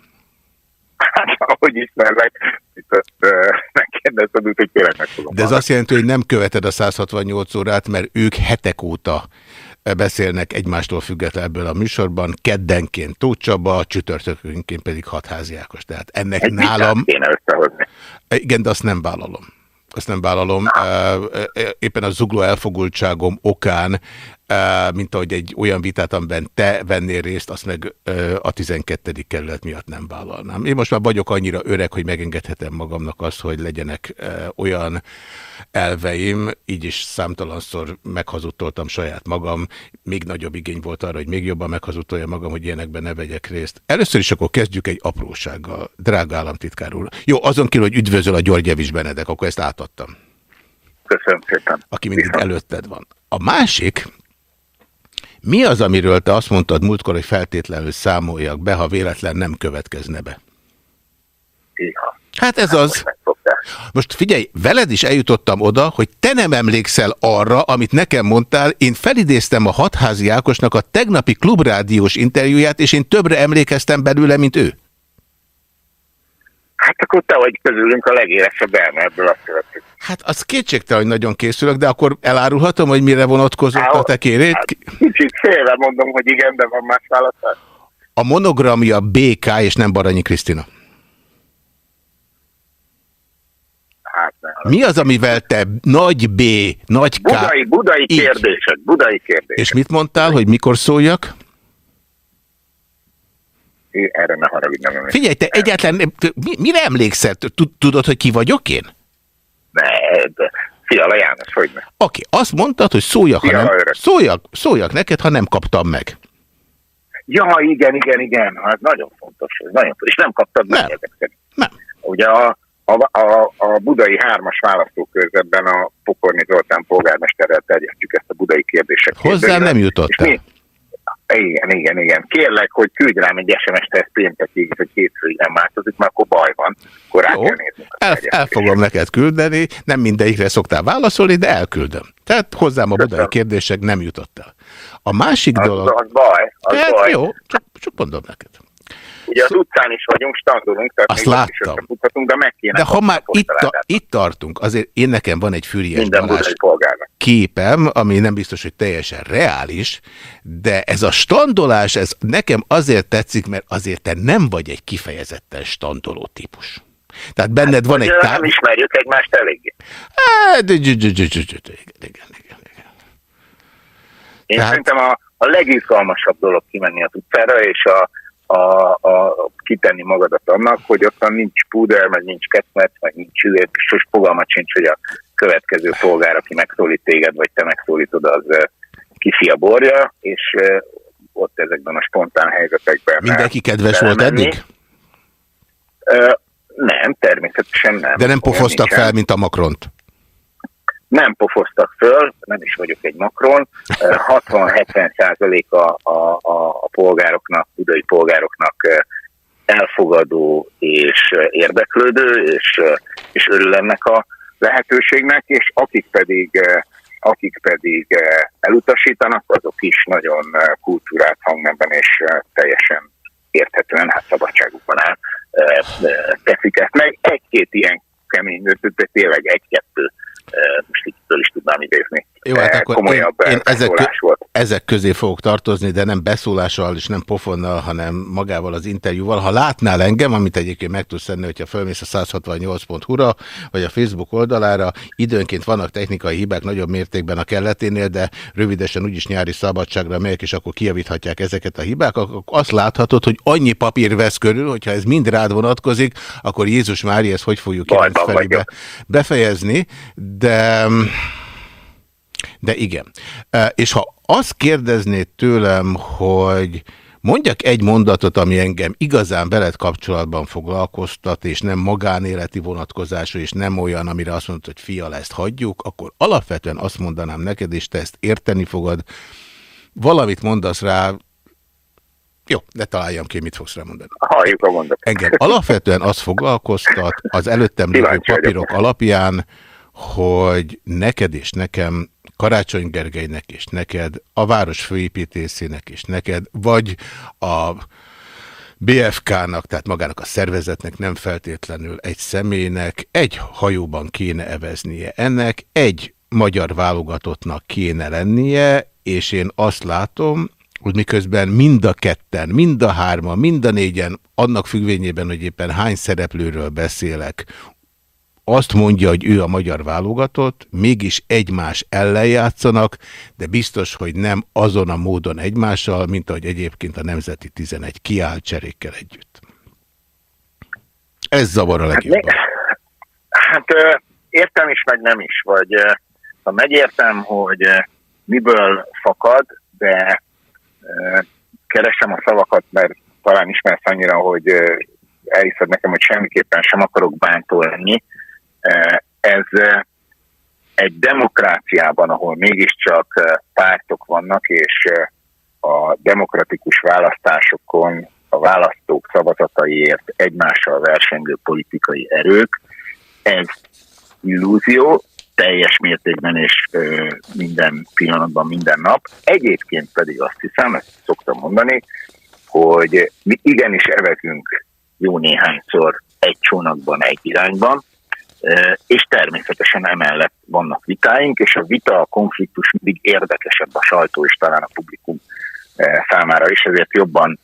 Speaker 3: Hát, ahogy ismerlek, uh, megkérdezted, hogy tényleg meg
Speaker 1: De ez azt jelenti, hogy nem követed a 168 órát, mert ők hetek óta beszélnek egymástól független ebből a műsorban, keddenként Tóth Csaba, csütörtökönként pedig Hatházi Ákos. Tehát ennek Egy nálam... Igen, de azt nem vállalom. Azt nem vállalom. Éppen a zugló elfogultságom okán mint ahogy egy olyan vitát, amiben te vennél részt, azt meg a 12. kerület miatt nem vállalnám. Én most már vagyok annyira öreg, hogy megengedhetem magamnak azt, hogy legyenek olyan elveim, így is számtalanszor meghazudtoltam saját magam, még nagyobb igény volt arra, hogy még jobban meghazudtolja magam, hogy ilyenekben ne vegyek részt. Először is akkor kezdjük egy aprósággal, drága államtitkár úr. Jó, azon kívül, hogy üdvözöl a Györgyevics Benedek, akkor ezt átadtam.
Speaker 6: Köszönöm szépen.
Speaker 1: Aki mindig Viszont. előtted van. A másik, mi az, amiről te azt mondtad múltkor, hogy feltétlenül számoljak be, ha véletlen nem következne be?
Speaker 6: Iha.
Speaker 1: Hát ez az. Most figyelj, veled is eljutottam oda, hogy te nem emlékszel arra, amit nekem mondtál. Én felidéztem a Hatházi Ákosnak a tegnapi klubrádiós interjúját, és én többre emlékeztem belőle, mint ő.
Speaker 6: Hát akkor te vagy közülünk a legélesebb elme ebből azt következik.
Speaker 1: Hát az kétségtelen, hogy nagyon készülök, de akkor elárulhatom, hogy mire vonatkozott a te kérét? Hát,
Speaker 6: kicsit félve mondom, hogy igen, de van más választás.
Speaker 1: A monogramja BK és nem Baranyi Krisztina.
Speaker 6: Hát nem.
Speaker 1: Mi az, amivel te nagy B, nagy K...
Speaker 6: Budai, budai kérdések, budai kérdések.
Speaker 1: És mit mondtál, hogy mikor szóljak?
Speaker 6: Erre ne haragudj, nem
Speaker 1: Figyelj, te egyáltalán mi, mire emlékszel? Tudod, hogy ki vagyok én?
Speaker 6: Ne, de Fiala János, hogy ne.
Speaker 1: Oké, azt mondtad, hogy szóljak, ha nem, szóljak, szóljak neked, ha nem kaptam meg.
Speaker 6: Ja, igen, igen, igen, hát nagyon fontos, nagyon fontos, és nem kaptad meg ezek szerint.
Speaker 1: Nem.
Speaker 6: Ugye a, a, a, a budai hármas választókörzetben a Pokorni Zoltán polgármesterrel terjesztjük ezt a budai kérdéseket.
Speaker 1: Hozzá nem jutott el.
Speaker 6: Igen, igen, igen. Kérlek, hogy küldj rám egy SMS-t ezt péntekig, hogy hétfőig nem változik, mert akkor baj van. Akkor rá
Speaker 1: Jó, El, el fogom neked küldeni, nem mindegyikre szoktál válaszolni, de elküldöm. Tehát hozzám a budai kérdések nem jutott el. A másik
Speaker 6: az,
Speaker 1: dolog...
Speaker 6: Az baj, az hát, baj.
Speaker 1: Jó, csak, csak mondom neked.
Speaker 6: Ugye az utcán is vagyunk, standolunk, tehát
Speaker 1: Azt láttam.
Speaker 6: Is de meg kéne
Speaker 1: De ha már itt, a, itt tartunk, azért én nekem van egy
Speaker 6: Minden
Speaker 1: Balázs képem, ami nem biztos, hogy teljesen reális, de ez a standolás, ez nekem azért tetszik, mert azért te nem vagy egy kifejezetten standoló típus. Tehát benned van egy...
Speaker 6: Nem ismerjük egymást eléggé. Én szerintem a, a legizgalmasabb dolog kimenni az utcára, és a, a, a, kitenni magadat annak, hogy ottan nincs púder, meg nincs ketmet, meg nincs üzét, és fogalmat sincs, hogy a következő polgár, aki megszólít téged, vagy te megszólítod, az kifi a borja, és ott ezekben a spontán helyzetekben...
Speaker 1: Mindenki kedves volt eddig?
Speaker 6: Nem, természetesen nem.
Speaker 1: De nem pofoztak fel, mint a Makront?
Speaker 6: Nem pofoztak föl, nem is vagyok egy Macron, 60-70 százalék a, a, a polgároknak, budai polgároknak elfogadó és érdeklődő, és, és örül ennek a lehetőségnek, és akik pedig, akik pedig elutasítanak, azok is nagyon kultúrát hangnemben és teljesen érthetően, hát szabadságukban áll, teszik ezt meg. Egy-két ilyen kemény, de tényleg egy-kettő most így föl is tudnám idézni.
Speaker 1: Jó, hát akkor komolyabb én, én ezek, volt. ezek közé fogok tartozni, de nem beszólással és nem pofonnal, hanem magával az interjúval. Ha látnál engem, amit egyébként meg tudsz tenni, hogyha fölmész a 168.hu-ra, vagy a Facebook oldalára, időnként vannak technikai hibák nagyobb mértékben a kelleténél, de rövidesen úgyis nyári szabadságra megyek, és akkor kijavíthatják ezeket a hibákat, akkor azt láthatod, hogy annyi papír vesz körül, hogyha ez mind rád vonatkozik, akkor Jézus Mária, ezt hogy fogjuk be, befejezni, de... De igen. És ha azt kérdeznéd tőlem, hogy mondjak egy mondatot, ami engem igazán veled kapcsolatban foglalkoztat, és nem magánéleti vonatkozású, és nem olyan, amire azt mondod, hogy fia, ezt hagyjuk, akkor alapvetően azt mondanám neked, és te ezt érteni fogod. Valamit mondasz rá, jó, de találjam ki, mit fogsz rá mondani.
Speaker 6: Halljuk a mondatot.
Speaker 1: Engem alapvetően azt foglalkoztat az előttem lévő papírok alapján, hogy neked és nekem Karácsony Gergelynek és neked, a város főépítészének és neked, vagy a BFK-nak, tehát magának a szervezetnek nem feltétlenül egy személynek egy hajóban kéne eveznie. Ennek egy magyar válogatottnak kéne lennie, és én azt látom, hogy miközben mind a ketten, mind a hárman, mind a négyen, annak függvényében, hogy éppen hány szereplőről beszélek, azt mondja, hogy ő a magyar válogatott, mégis egymás ellen játszanak, de biztos, hogy nem azon a módon egymással, mint ahogy egyébként a Nemzeti 11 kiáll cserékkel együtt. Ez zavar a legjobban.
Speaker 6: Hát, hát értem is, meg nem is, vagy ha megértem, hogy miből fakad, de keresem a szavakat, mert talán ismersz annyira, hogy elhiszed nekem, hogy semmiképpen sem akarok bántó lenni. Ez egy demokráciában, ahol mégiscsak pártok vannak, és a demokratikus választásokon a választók szavazataiért egymással versengő politikai erők, ez illúzió, teljes mértékben és ö, minden pillanatban, minden nap. Egyébként pedig azt hiszem, ezt szoktam mondani, hogy mi igenis evekünk jó néhányszor egy csónakban, egy irányban, és természetesen emellett vannak vitáink, és a vita, a konfliktus mindig érdekesebb a sajtó és talán a publikum számára is, ezért jobban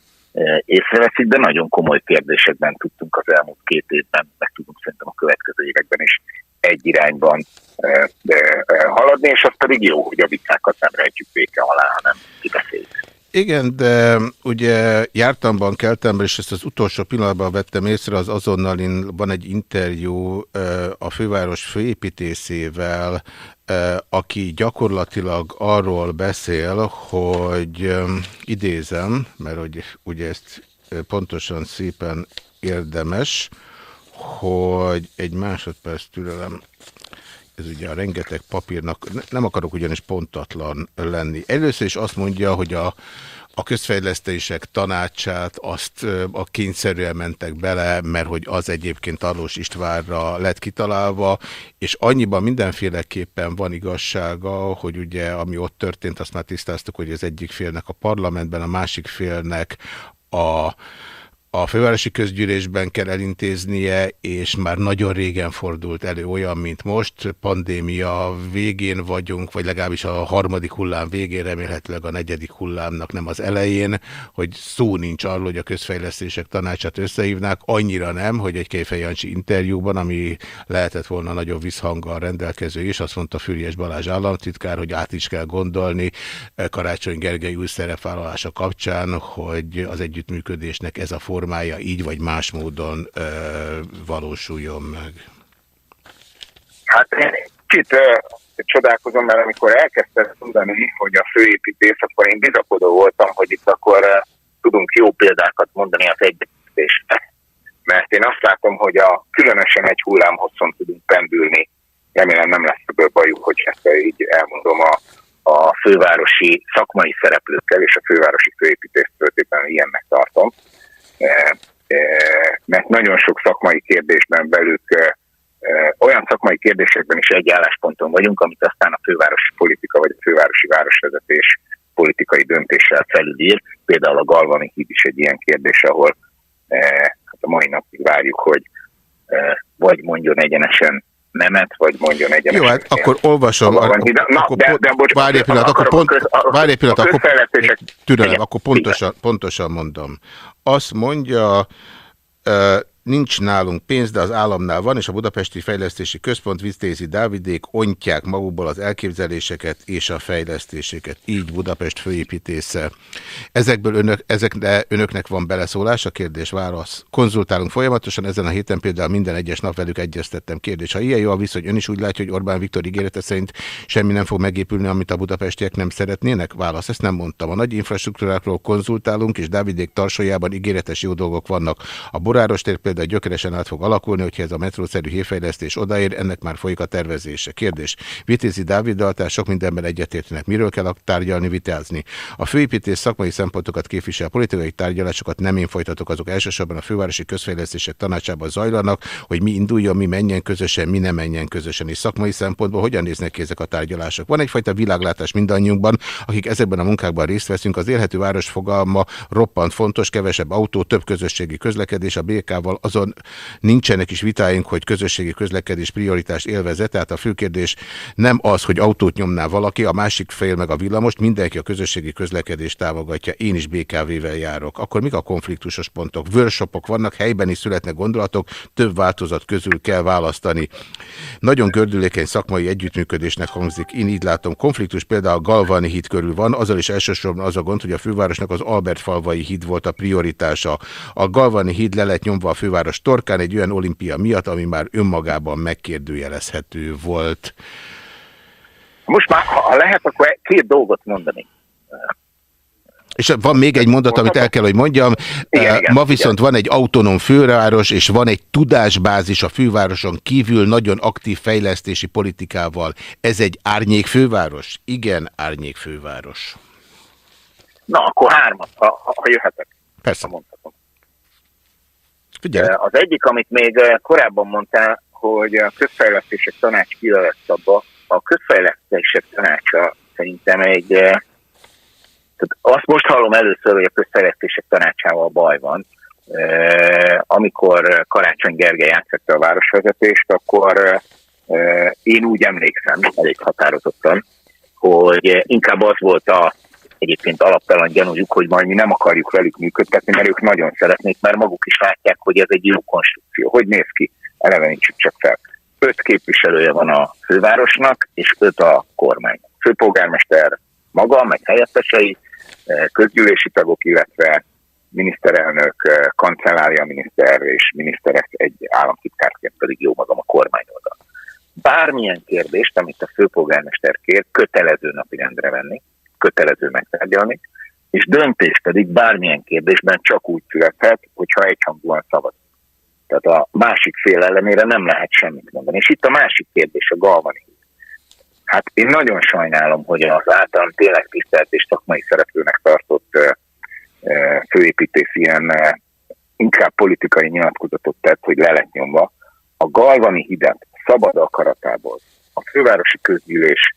Speaker 6: észreveszik, de nagyon komoly kérdésekben tudtunk az elmúlt két évben, meg tudunk szerintem a következő években is egy irányban haladni, és az pedig jó, hogy a vitákat nem rejtjük véke alá, hanem kibeszéljük.
Speaker 1: Igen, de ugye jártamban, keltemben, és ezt az utolsó pillanatban vettem észre, az azonnal van egy interjú a főváros főépítészével, aki gyakorlatilag arról beszél, hogy idézem, mert hogy ugye ezt pontosan szépen érdemes, hogy egy másodperc türelem, ez ugye a rengeteg papírnak, nem akarok ugyanis pontatlan lenni. Először is azt mondja, hogy a, a közfejlesztések tanácsát azt a kényszerűen mentek bele, mert hogy az egyébként Arlós Istvánra lett kitalálva, és annyiban mindenféleképpen van igazsága, hogy ugye ami ott történt, azt már tisztáztuk, hogy az egyik félnek a parlamentben, a másik félnek a a fővárosi közgyűlésben kell elintéznie, és már nagyon régen fordult elő olyan, mint most. Pandémia végén vagyunk, vagy legalábbis a harmadik hullám végén, remélhetőleg a negyedik hullámnak nem az elején, hogy szó nincs arról, hogy a közfejlesztések tanácsát összehívnák, annyira nem, hogy egy Kéfej Jancsi interjúban, ami lehetett volna nagyon visszhanggal rendelkező is, azt mondta Füriyes Balázs államtitkár, hogy át is kell gondolni Karácsony Gergely új szerepvállalása kapcsán, hogy az együttműködésnek ez a forma formája így vagy más módon ö, valósuljon meg?
Speaker 6: Hát én kicsit csodálkozom, mert amikor elkezdtem mondani, hogy a főépítész, akkor én bizakodó voltam, hogy itt akkor uh, tudunk jó példákat mondani az együttműködésre. Mert én azt látom, hogy a különösen egy hullám hosszon tudunk pendülni. Remélem nem lesz ebből bajuk, hogy ezt így elmondom a, a fővárosi szakmai szereplőkkel, és a fővárosi főépítést tulajdonképpen ilyennek tartom. E, e, mert nagyon sok szakmai kérdésben belük e, olyan szakmai kérdésekben is egy állásponton vagyunk, amit aztán a fővárosi politika vagy a fővárosi városvezetés politikai döntéssel felülír. Például a Galvani híd is egy ilyen kérdés, ahol hát a mai napig várjuk, hogy vagy mondjon egyenesen nemet, vagy mondjon egyenesen.
Speaker 1: Jó, hát akkor olvasom. A,
Speaker 6: Na, akkor de, de, bocs,
Speaker 1: várj egy pillanat, akkor, pont, várj egy pillanat, akkor, türelem, akkor pontosan, pontosan mondom. Azt mondja, nincs nálunk pénz, de az államnál van, és a Budapesti Fejlesztési Központ Visztézi Dávidék ontják magukból az elképzeléseket és a fejlesztéseket. Így Budapest főépítésze. Ezekből önök, ezekre önöknek van beleszólás, a kérdés válasz. Konzultálunk folyamatosan, ezen a héten például minden egyes nap velük egyeztettem kérdés. Ha ilyen jó a viszony, ön is úgy látja, hogy Orbán Viktor ígérete szerint semmi nem fog megépülni, amit a budapestiek nem szeretnének? Válasz, ezt nem mondtam. A nagy infrastruktúrákról konzultálunk, és Dávidék tarsójában ígéretes jó dolgok vannak. A Boráros tér például gyökeresen át fog alakulni, hogyha ez a metrószerű hívfejlesztés odaér, ennek már folyik a tervezése. Kérdés. Vitézi Dáviddal, tehát sok mindenben egyetértenek. Miről kell tárgyalni, vitázni? A főépítés szakmai szempontokat képvisel, a politikai tárgyalásokat nem én folytatok, azok elsősorban a fővárosi közfejlesztések tanácsában zajlanak, hogy mi induljon, mi menjen közösen, mi nem menjen közösen. És szakmai szempontból hogyan néznek ki ezek a tárgyalások? Van egyfajta világlátás mindannyiunkban, akik ezekben a munkákban részt veszünk. Az élhető város fogalma roppant fontos, kevesebb autó, több közösségi közlekedés, a BK-val azon nincsenek is vitáink, hogy közösségi közlekedés prioritást élvezet, tehát a fő kérdés nem az, hogy autót nyomná valaki, a másik fél meg a villamost, mindenki a közösségi közlekedést támogatja, én is BKV-vel járok. Akkor mik a konfliktusos pontok? Workshopok vannak, helyben is születnek gondolatok, több változat közül kell választani. Nagyon gördülékeny szakmai együttműködésnek hangzik, én így látom. Konfliktus például a Galvani híd körül van, azzal is elsősorban az a gond, hogy a fővárosnak az Albert falvai híd volt a prioritása. A Galvani híd le lett nyomva a főváros torkán egy olyan olimpia miatt, ami már önmagában megkérdőjelezhető volt.
Speaker 6: Most már, ha lehet, akkor két dolgot mondani.
Speaker 1: És van még egy mondat, amit el kell, hogy mondjam.
Speaker 6: Igen, igen,
Speaker 1: Ma viszont igen. van egy autonóm főváros, és van egy tudásbázis a fővároson kívül nagyon aktív fejlesztési politikával. Ez egy árnyék főváros? Igen, árnyék főváros.
Speaker 6: Na, akkor hármat, ha, ha jöhetek.
Speaker 1: Persze.
Speaker 6: Ha mondhatom.
Speaker 1: Figyelj.
Speaker 6: Az egyik, amit még korábban mondtál, hogy a közfejlesztések tanács ki lesz abba, a közfejlesztések tanácsa szerintem egy, azt most hallom először, hogy a közfejlesztések tanácsával baj van. Amikor Karácsony Gergely átszette a városvezetést, akkor én úgy emlékszem, elég határozottan, hogy inkább az volt a egyébként alaptalan gyanújuk, hogy majd mi nem akarjuk velük működtetni, mert ők nagyon szeretnék, mert maguk is látják, hogy ez egy jó konstrukció. Hogy néz ki? Elevenítsük csak fel. Öt képviselője van a fővárosnak, és öt a kormány. Főpolgármester maga, meg helyettesei, közgyűlési tagok, illetve miniszterelnök, kancellária miniszter és miniszterek egy államtitkárként pedig jó magam a kormány oldal. Bármilyen kérdést, amit a főpolgármester kér, kötelező napirendre venni, kötelező megtárgyalni, és döntés pedig bármilyen kérdésben csak úgy születhet, hogyha egyhangúan szavaz. Tehát a másik fél ellenére nem lehet semmit mondani. És itt a másik kérdés, a galvani. Hát én nagyon sajnálom, hogy az általam tényleg tisztelt és szakmai szereplőnek tartott főépítész ilyen inkább politikai nyilatkozatot tett, hogy le lett nyomva. A galvani hidet szabad akaratából a fővárosi közgyűlés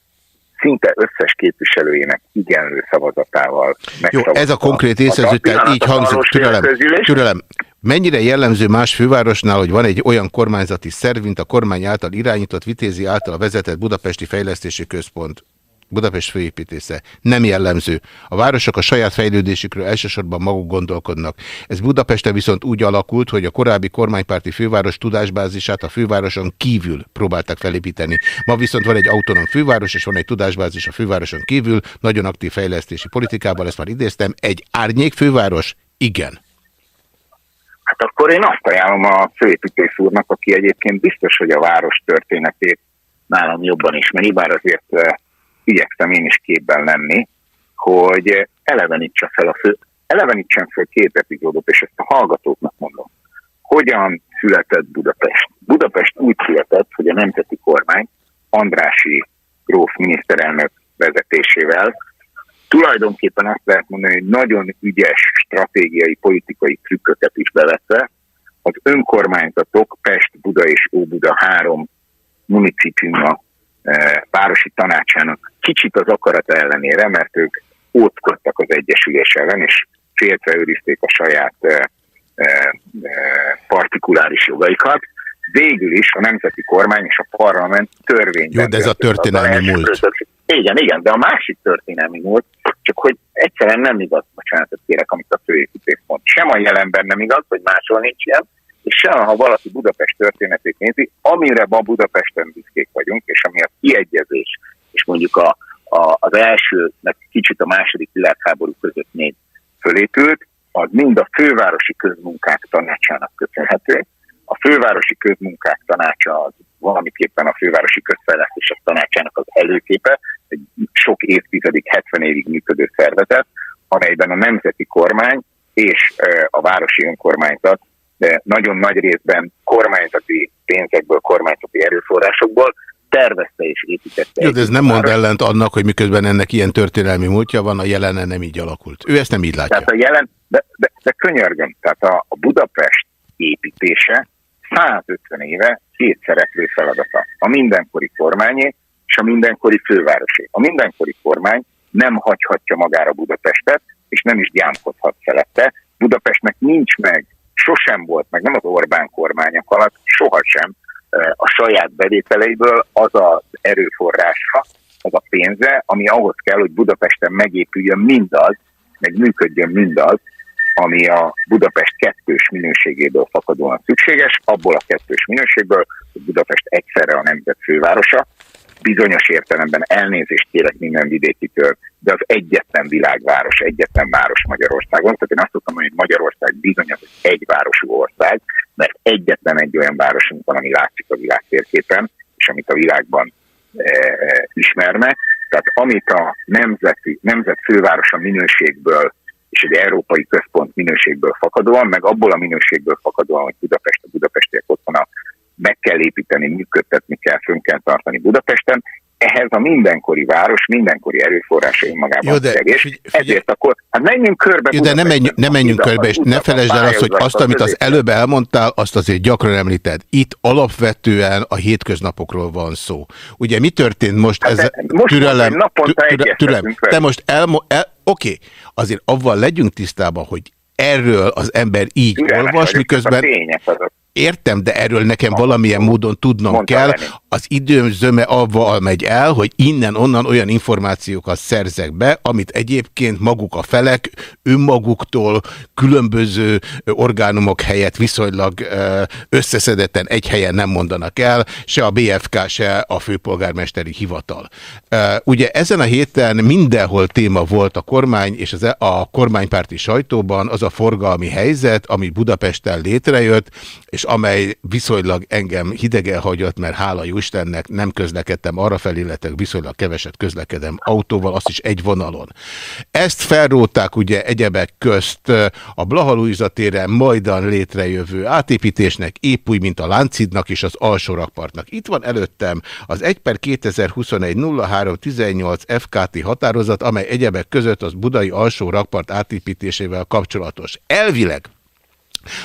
Speaker 6: szinte összes képviselőjének igenlő szavazatával
Speaker 1: Jó, ez a konkrét észrevétel így hangzik, türelem, türelem. Mennyire jellemző más fővárosnál, hogy van egy olyan kormányzati szerv, mint a kormány által irányított, Vitézi által vezetett Budapesti Fejlesztési Központ? Budapest főépítésze. Nem jellemző. A városok a saját fejlődésükről elsősorban maguk gondolkodnak. Ez Budapesten viszont úgy alakult, hogy a korábbi kormánypárti főváros tudásbázisát a fővároson kívül próbálták felépíteni. Ma viszont van egy autonóm főváros, és van egy tudásbázis a fővároson kívül, nagyon aktív fejlesztési politikával, ezt már idéztem. Egy árnyék főváros? Igen.
Speaker 6: Hát akkor én azt ajánlom a főépítész úrnak, aki egyébként biztos, hogy a város történetét nálam jobban ismeri, bár azért igyekszem én is képben lenni, hogy elevenítse fel a fő, elevenítsen fel két epizódot, és ezt a hallgatóknak mondom. Hogyan született Budapest? Budapest úgy született, hogy a nemzeti kormány Andrási gróf miniszterelnök vezetésével tulajdonképpen azt lehet mondani, hogy nagyon ügyes stratégiai, politikai trükköket is bevetve, az önkormányzatok Pest, Buda és Óbuda három municipiuma városi tanácsának kicsit az akarata ellenére, mert ők ótkodtak az Egyesülés ellen, és féltve őrizték a saját e, e, partikuláris jogaikat. Végül is a nemzeti kormány és a parlament törvényben...
Speaker 1: Jó, de ez a történelmi múlt.
Speaker 6: Igen, igen, de a másik történelmi múlt, csak hogy egyszerűen nem igaz, bocsánatot kérek, amit a főépítés mond. Sem a jelenben nem igaz, hogy máshol nincs ilyen, és sem ha valaki Budapest történetét nézi, amire ma Budapesten büszkék vagyunk, és ami a kiegyezés, és mondjuk a, a, az első, meg kicsit a második világháború között még fölépült, az mind a fővárosi közmunkák tanácsának köszönhető. A fővárosi közmunkák tanácsa az valamiképpen a fővárosi közfejlesztések tanácsának az előképe, egy sok évtizedig, 70 évig működő szervezet, amelyben a nemzeti kormány és a városi önkormányzat de nagyon nagy részben kormányzati pénzekből, kormányzati erőforrásokból tervezte és építette.
Speaker 1: Jó, de ez nem mond ellent annak, hogy miközben ennek ilyen történelmi múltja van, a jelene nem így alakult. Ő ezt nem így látja.
Speaker 6: Tehát a jelen, de, de, de könyörgöm, tehát a, a Budapest építése 150 éve két szereplő feladata. A mindenkori kormányé és a mindenkori fővárosé. A mindenkori kormány nem hagyhatja magára Budapestet, és nem is gyámkodhat felette. Budapestnek nincs meg sosem volt, meg nem az Orbán kormányok alatt, sohasem a saját bevételeiből az az erőforrása, az a pénze, ami ahhoz kell, hogy Budapesten megépüljön mindaz, meg működjön mindaz, ami a Budapest kettős minőségéből fakadóan szükséges, abból a kettős minőségből, hogy Budapest egyszerre a nemzet fővárosa, bizonyos értelemben elnézést kérek minden vidékitől, de az egyetlen világváros, egyetlen város Magyarországon. Tehát én azt tudtam, hogy Magyarország bizony az egy városú ország, mert egyetlen egy olyan városunk van, ami látszik a világ térképen, és amit a világban e, e, ismerne. Tehát amit a nemzeti, nemzet fővárosa minőségből és egy európai központ minőségből fakadóan, meg abból a minőségből fakadóan, hogy Budapest a budapestiek otthona meg kell építeni, működtetni kell, fönn kell tartani Budapesten, ehhez a mindenkori város, mindenkori erőforrása önmagában Jó, de szegés. Figy Ezért akkor, hát menjünk körbe.
Speaker 1: Jó, de nem, menj, nem menjünk körbe, és ne felejtsd el azt, hogy azt, amit az előbb elmondtál, azt azért gyakran említed. Itt alapvetően a hétköznapokról van szó. Ugye mi történt most? Hát ez,
Speaker 6: most türelem,
Speaker 1: türelem, te most el, el oké, okay, azért avval legyünk tisztában, hogy erről az ember így Türelmes olvas, miközben... A tények azok Értem, de erről nekem valamilyen módon tudnom Mondta kell. Lenni. Az időm zöme avval megy el, hogy innen-onnan olyan információkat szerzek be, amit egyébként maguk a felek önmaguktól különböző orgánumok helyett viszonylag összeszedetten egy helyen nem mondanak el, se a BFK, se a főpolgármesteri hivatal. Ugye ezen a héten mindenhol téma volt a kormány és az, e- a kormánypárti sajtóban az a forgalmi helyzet, ami Budapesten létrejött, és amely viszonylag engem hidegen hagyott, mert hála jó Istennek nem közlekedtem arra felé, illetve viszonylag keveset közlekedem autóval, azt is egy vonalon. Ezt felrótták ugye egyebek közt a Blaha téren majdan létrejövő átépítésnek, épp úgy, mint a Láncidnak és az alsó rakpartnak. Itt van előttem az 1 per 2021 0318 FKT határozat, amely egyebek között az budai alsó rakpart átépítésével kapcsolatos. Elvileg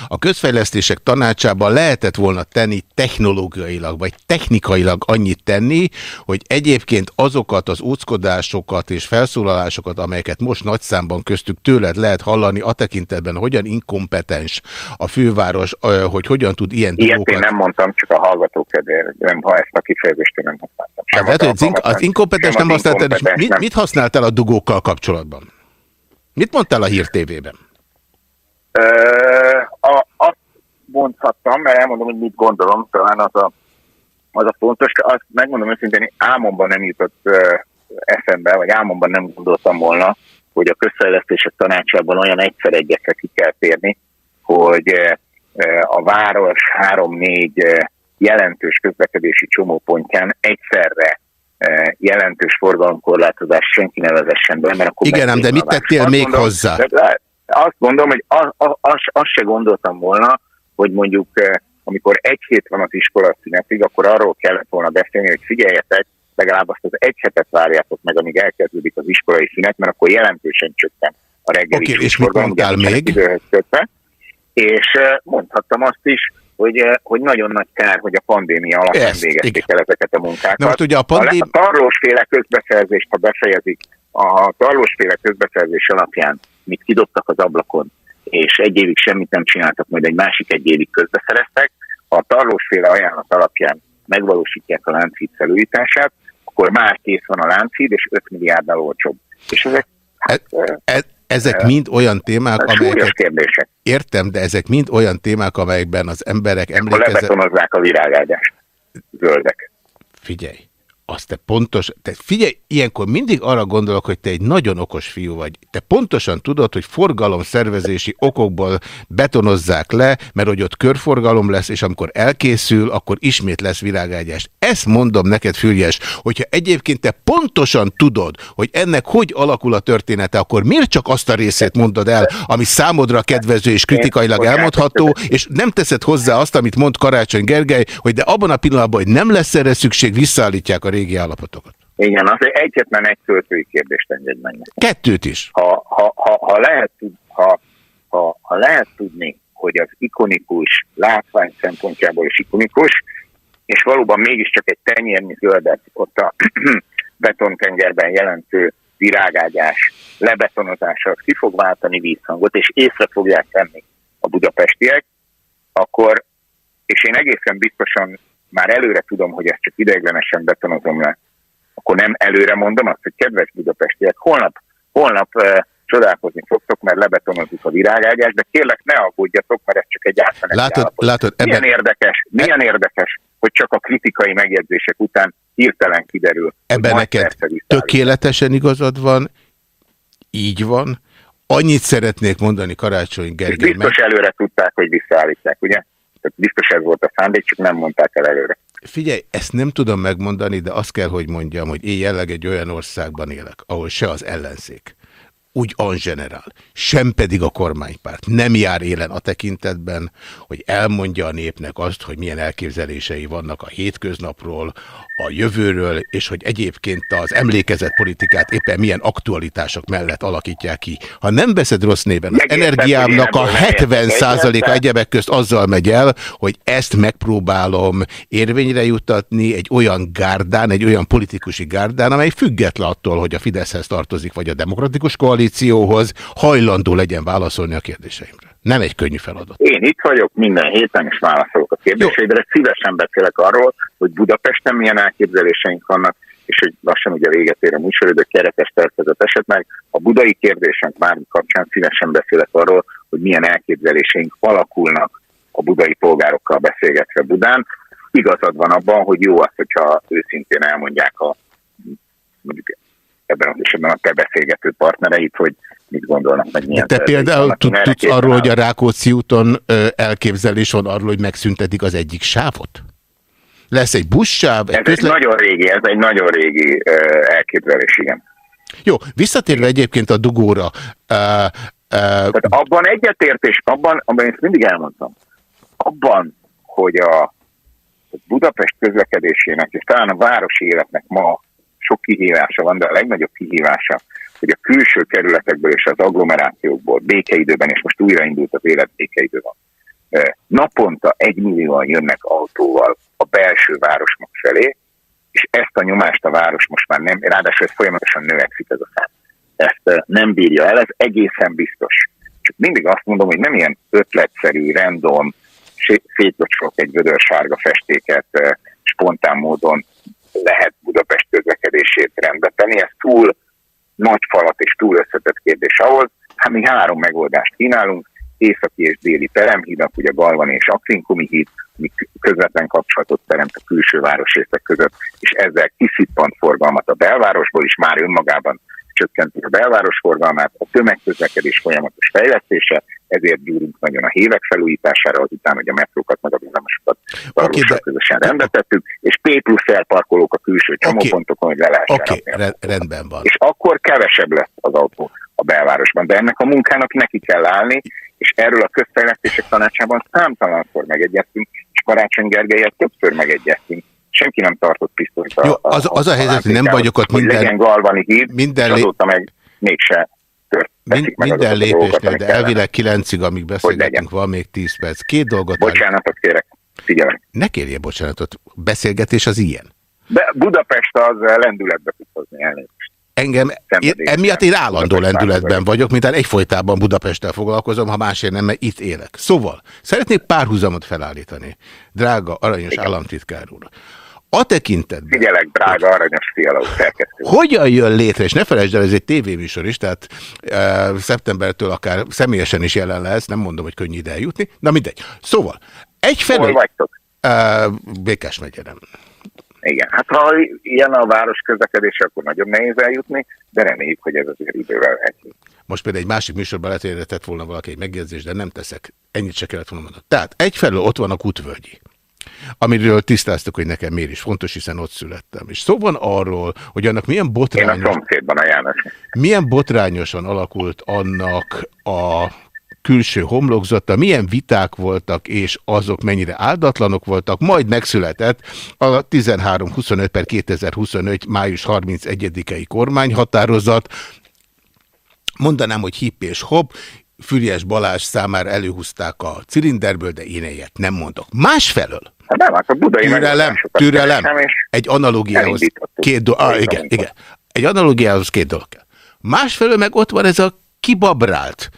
Speaker 1: a közfejlesztések tanácsában lehetett volna tenni technológiailag, vagy technikailag annyit tenni, hogy egyébként azokat az óckodásokat és felszólalásokat, amelyeket most nagy számban köztük tőled lehet hallani, a tekintetben hogyan inkompetens a főváros, hogy hogyan tud ilyen
Speaker 6: Ilyet dolgokat... én nem mondtam, csak a hallgatók nem, ha ezt a kifejezést én nem használtam.
Speaker 1: Sem hát, az, az, az inkompetens nem használtál, és mit, mit használtál a dugókkal kapcsolatban? Mit mondtál a Hír TV-ben?
Speaker 6: Mondhattam, mert elmondom, hogy mit gondolom, talán az a, az a fontos, azt megmondom őszintén, álmomban nem jutott uh, eszembe, vagy álmomban nem gondoltam volna, hogy a közfejlesztések tanácsában olyan egyszer egyekre ki kell térni, hogy uh, a város három-négy uh, jelentős közlekedési csomópontján egyszerre jelentős forgalomkorlátozás senki ne vezessen be, mert akkor...
Speaker 1: Igen, de mit tettél még mondom, hozzá?
Speaker 6: Azt gondolom, hogy azt az, az, az se gondoltam volna, hogy mondjuk eh, amikor egy hét van az iskola szünetig, akkor arról kellett volna beszélni, hogy figyeljetek, legalább azt az egy hetet várjátok meg, amíg elkezdődik az iskolai szünet, mert akkor jelentősen csökken a reggeli
Speaker 1: okay, és mit mondtál még?
Speaker 6: Kötve. És eh, mondhattam azt is, hogy, eh, hogy nagyon nagy kár, hogy a pandémia alatt nem végezték el ezeket a munkákat. Na,
Speaker 1: ugye a, pandém...
Speaker 6: a tarlósféle közbeszerzést, ha befejezik, a tarlósféle közbeszerzés alapján mit kidobtak az ablakon, és egy évig semmit nem csináltak, majd egy másik egy évig közbeszereztek, ha a tarlósféle ajánlat alapján megvalósítják a láncid felújítását, akkor már kész van a láncid, és 5 milliárddal olcsóbb. És ezek,
Speaker 1: hát, e, e, ezek e, mind olyan témák, amelyek...
Speaker 6: kérdések.
Speaker 1: Értem, de ezek mind olyan témák, amelyekben az emberek emlékeznek...
Speaker 6: lebetonozzák a virágágyást. Zöldek.
Speaker 1: Figyelj azt te pontos, te figyelj, ilyenkor mindig arra gondolok, hogy te egy nagyon okos fiú vagy. Te pontosan tudod, hogy forgalomszervezési okokból betonozzák le, mert hogy ott körforgalom lesz, és amikor elkészül, akkor ismét lesz világágyás. Ezt mondom neked, Füljes, hogyha egyébként te pontosan tudod, hogy ennek hogy alakul a története, akkor miért csak azt a részét mondod el, ami számodra kedvező és kritikailag elmondható, és nem teszed hozzá azt, amit mond Karácsony Gergely, hogy de abban a pillanatban, hogy nem lesz erre szükség, visszaállítják a régi állapotokat.
Speaker 6: Igen, az egyetlen egy költői kérdést engedj meg.
Speaker 1: Kettőt is.
Speaker 6: Ha, ha, ha, ha, lehet, ha, ha, ha lehet tudni, hogy az ikonikus, látvány szempontjából is ikonikus, és valóban mégiscsak egy tenyérnyi zöldet ott a betontengerben jelentő virágágyás lebetonozása ki fog váltani vízhangot, és észre fogják tenni a budapestiek, akkor, és én egészen biztosan már előre tudom, hogy ezt csak ideiglenesen betonozom le, akkor nem előre mondom azt, hogy kedves budapestiek, holnap, holnap uh, csodálkozni fogtok, mert lebetonozzuk a virágágyást, de kérlek ne aggódjatok, mert ez csak egy átmeneti
Speaker 1: Látod,
Speaker 6: állapot.
Speaker 1: látod
Speaker 6: Milyen
Speaker 1: ebben,
Speaker 6: érdekes, milyen érdekes, hogy csak a kritikai megjegyzések után hirtelen kiderül.
Speaker 1: ebben neked tökéletesen igazad van, így van. Annyit szeretnék mondani Karácsony
Speaker 6: És
Speaker 1: Gergely
Speaker 6: biztos előre tudták, hogy visszaállítják, ugye? Tehát biztos ez volt a szándék, csak nem mondták el előre.
Speaker 1: Figyelj, ezt nem tudom megmondani, de azt kell, hogy mondjam, hogy én jelleg egy olyan országban élek, ahol se az ellenzék, úgy en general, sem pedig a kormánypárt nem jár élen a tekintetben, hogy elmondja a népnek azt, hogy milyen elképzelései vannak a hétköznapról, a jövőről, és hogy egyébként az emlékezett politikát éppen milyen aktualitások mellett alakítják ki. Ha nem veszed rossz néven, az energiámnak a
Speaker 6: hogy én ebből nem értek
Speaker 1: 70%-a
Speaker 6: egyet,
Speaker 1: egyebek közt azzal megy el, hogy ezt megpróbálom érvényre juttatni egy olyan gárdán, egy olyan politikusi gárdán, amely független attól, hogy a Fideszhez tartozik, vagy a demokratikus koalícióhoz, hajlandó legyen válaszolni a kérdéseimre. Nem egy könnyű feladat.
Speaker 6: Én itt vagyok minden héten, és válaszolok a kérdéseidre. Szívesen beszélek arról, hogy Budapesten milyen elképzeléseink vannak, és hogy lassan ugye véget ér a műsoridő, keretes tervezet esetleg. A budai kérdésünk már kapcsán szívesen beszélek arról, hogy milyen elképzeléseink alakulnak a budai polgárokkal beszélgetve Budán. Igazad van abban, hogy jó az, hogyha őszintén elmondják a mondjuk ebben az esetben a te beszélgető partnereit, hogy mit gondolnak, meg milyen
Speaker 1: Te például tudsz arról, hogy a. Rákóczi úton elképzelés van arról, hogy megszüntetik az egyik sávot? Lesz egy buszsáv, egy
Speaker 6: Ez egy
Speaker 1: közle...
Speaker 6: nagyon régi, ez egy nagyon régi elképzelés, igen.
Speaker 1: Jó, visszatérve egyébként a dugóra, uh, uh,
Speaker 6: Tehát abban egyetértés, abban, abban én ezt mindig elmondtam, abban, hogy a Budapest közlekedésének, és talán a városi életnek ma sok kihívása van, de a legnagyobb kihívása, hogy a külső kerületekből és az agglomerációkból békeidőben, és most újraindult az élet békeidőben, eh, naponta egy millióan jönnek autóval a belső városmag felé, és ezt a nyomást a város most már nem, ráadásul ez folyamatosan növekszik ez a szám. Ezt eh, nem bírja el, ez egészen biztos. Csak mindig azt mondom, hogy nem ilyen ötletszerű, random, szétlocsolok egy vödörsárga festéket eh, spontán módon lehet Budapest közlekedését rendbe tenni. Ez túl nagy falat és túl összetett kérdés ahhoz. Hát mi három megoldást kínálunk, északi és déli peremhídak, ugye Galvani és Akrinkumi híd, ami közvetlen kapcsolatot teremt a külső városrészek között, és ezzel kiszippant forgalmat a belvárosból is, már önmagában csökkenti a belváros forgalmát, a tömegközlekedés folyamatos fejlesztése, ezért gyúrunk nagyon a hévek felújítására, azután, hogy a metrókat meg a villamosokat okay,
Speaker 1: de-
Speaker 6: közösen rendetettük, és P plusz elparkolók a külső csomópontokon, hogy le lehessen
Speaker 1: oké, re rendben van.
Speaker 6: és akkor kevesebb lesz az autó a belvárosban. De ennek a munkának neki kell állni, és erről a közfejlesztések tanácsában számtalanszor megegyeztünk, és Karácsony Gergelyet többször megegyeztünk. Senki nem tartott pisztolyt a,
Speaker 1: Jó, az- az a helyzet, hogy nem vagyok ott minden-
Speaker 6: legyen Galvani híd,
Speaker 1: minden
Speaker 6: és azóta meg mégse tört.
Speaker 1: Mind,
Speaker 6: meg
Speaker 1: minden lépésnél, de elvileg kilencig, amíg beszélgetünk, van még 10 perc. Két dolgot
Speaker 6: Bocsánatot kérek, figyelek.
Speaker 1: Ne kérje bocsánatot, beszélgetés az ilyen.
Speaker 6: De Budapest az lendületbe tud hozni elnézést.
Speaker 1: Engem, én, emiatt én állandó lendületben vagyok, mint egyfolytában Budapesttel foglalkozom, ha másért nem, mert itt élek. Szóval, szeretnék párhuzamot felállítani, drága, aranyos
Speaker 6: Igen.
Speaker 1: államtitkár úr. A tekintetben,
Speaker 6: Figyelek, drága aranyos fiala szerkesztő.
Speaker 1: hogyan jön létre, és ne felejtsd el, ez egy tévéműsor is, tehát e, szeptembertől akár személyesen is jelen lesz, nem mondom, hogy könnyű ide eljutni, na mindegy. Szóval,
Speaker 6: Hol
Speaker 1: egyfelől
Speaker 6: vagytok?
Speaker 1: e, Békás megyerem.
Speaker 6: Igen, hát ha ilyen a város közlekedés, akkor nagyon nehéz eljutni, de reméljük, hogy ez azért idővel egy.
Speaker 1: Most például egy másik műsorban lehet, hogy erre tett volna valaki egy megjegyzést, de nem teszek. Ennyit se kellett volna mondani. Tehát egyfelől ott van a kutvölgyi, amiről tisztáztuk, hogy nekem miért is fontos, hiszen ott születtem. És szó van arról, hogy annak milyen
Speaker 6: Én
Speaker 1: botrányos,
Speaker 6: szomszédban a
Speaker 1: milyen botrányosan alakult annak a külső homlokzata, milyen viták voltak, és azok mennyire áldatlanok voltak, majd megszületett a 1325 per 2025 május 31-i kormányhatározat, mondanám, hogy hipp és hopp, Füriás Balázs számára előhúzták a cilinderből, de én ilyet nem mondok. Másfelől,
Speaker 6: Hát nem, hát a budai
Speaker 1: türelem, türelem, egy analógiához
Speaker 6: elindítottuk.
Speaker 1: két dolog, ah, igen, igen, egy analógiához két dolog. Másfelől meg ott van ez a kibabrált,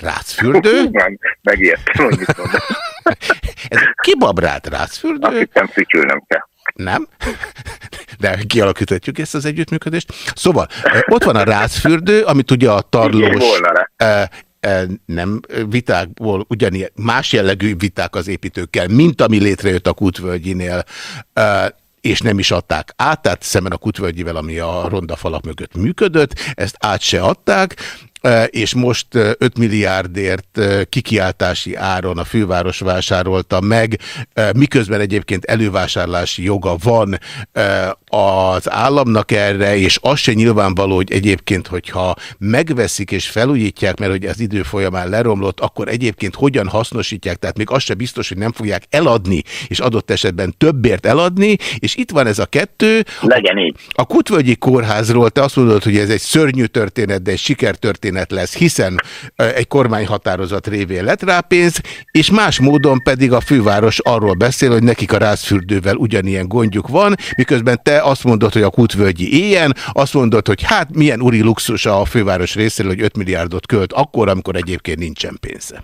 Speaker 1: Rácfürdő?
Speaker 6: Nem, megijedtem, hogy mit mondom.
Speaker 1: Ez kibabrált
Speaker 6: Azt
Speaker 1: rácfürdő?
Speaker 6: hittem fütyülnöm kell.
Speaker 1: Nem? De kialakíthatjuk ezt az együttműködést. Szóval, ott van a rácfürdő, amit ugye a tarlós... eh, nem vitákból, ugyanilyen más jellegű viták az építőkkel, mint ami létrejött a Kutvölgyinél, és nem is adták át, tehát szemben a Kutvölgyivel, ami a ronda falak mögött működött, ezt át se adták, és most eh, 5 milliárdért kikiáltási áron a főváros vásárolta meg, miközben egyébként elővásárlási joga van az államnak erre, és az se nyilvánvaló, hogy egyébként, hogyha megveszik és felújítják, mert hogy az idő folyamán leromlott, akkor egyébként hogyan hasznosítják, tehát még az se biztos, hogy nem fogják eladni, és adott esetben többért eladni, és itt van ez a kettő,
Speaker 6: Legyen így.
Speaker 1: a Kutvölgyi Kórházról te azt mondod, hogy ez egy szörnyű történet, de egy sikertörténet lesz, hiszen egy kormányhatározat révén lett rá pénz, és más módon pedig a főváros arról beszél, hogy nekik a rázfürdővel ugyanilyen gondjuk van, miközben te azt mondod, hogy a Kutvölgyi éljen, azt mondod, hogy hát milyen uri luxus a főváros részéről, hogy 5 milliárdot költ akkor, amikor egyébként nincsen pénze.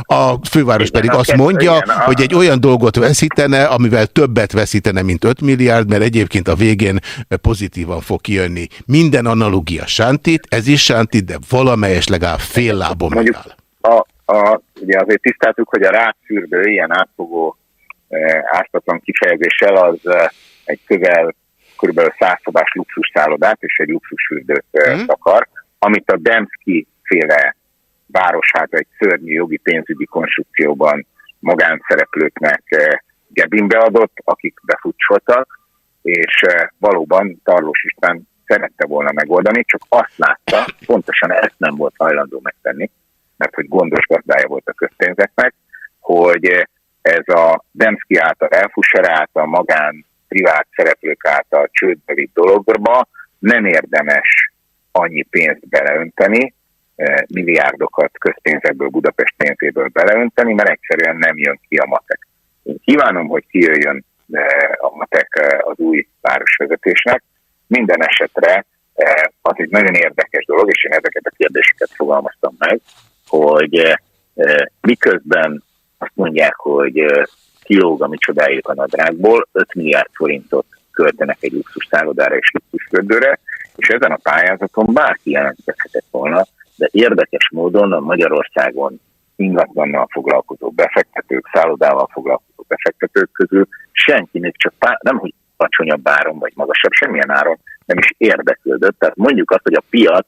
Speaker 1: A főváros
Speaker 6: Igen,
Speaker 1: pedig azt mondja,
Speaker 6: igen, a-
Speaker 1: hogy egy olyan dolgot veszítene, amivel többet veszítene, mint 5 milliárd, mert egyébként a végén pozitívan fog kijönni. Minden analogia sántít, ez is sántít, de valamelyes legalább fél lábon
Speaker 6: Mondjuk
Speaker 1: megáll.
Speaker 6: a, a, ugye azért tisztáltuk, hogy a rácfürdő ilyen átfogó e, ártatlan kifejezéssel az e, egy közel kb. 100 szobás luxus szállodát és egy luxusfürdőt
Speaker 1: Mhm.
Speaker 6: akar, amit a Demszki féle városháza egy szörnyű jogi pénzügyi konstrukcióban magánszereplőknek e, Gebinbe adott, akik befutcsoltak, és eh, valóban Tarlós István szerette volna megoldani, csak azt látta, pontosan ezt nem volt hajlandó megtenni, mert hogy gondos gazdája volt a közpénzeknek, hogy eh, ez a Demszki által elfusser által, magán, privát szereplők által csődbe vitt dologba nem érdemes annyi pénzt beleönteni, eh, milliárdokat közpénzekből, Budapest pénzéből beleönteni, mert egyszerűen nem jön ki a matek. Én kívánom, hogy kijöjjön eh, a matek eh, az új városvezetésnek. Minden esetre az egy nagyon érdekes dolog, és én ezeket a kérdéseket fogalmaztam meg, hogy miközben azt mondják, hogy kilóg a mi csodájuk a nadrágból, 5 milliárd forintot költenek egy luxus szállodára és luxusfürdőre, és ezen a pályázaton bárki jelentkezhetett volna, de érdekes módon a Magyarországon ingatlannal foglalkozó befektetők, szállodával foglalkozó befektetők közül senki még csak pár, nem hogy alacsonyabb áron vagy magasabb, semmilyen áron nem is érdeklődött. Tehát mondjuk azt, hogy a piac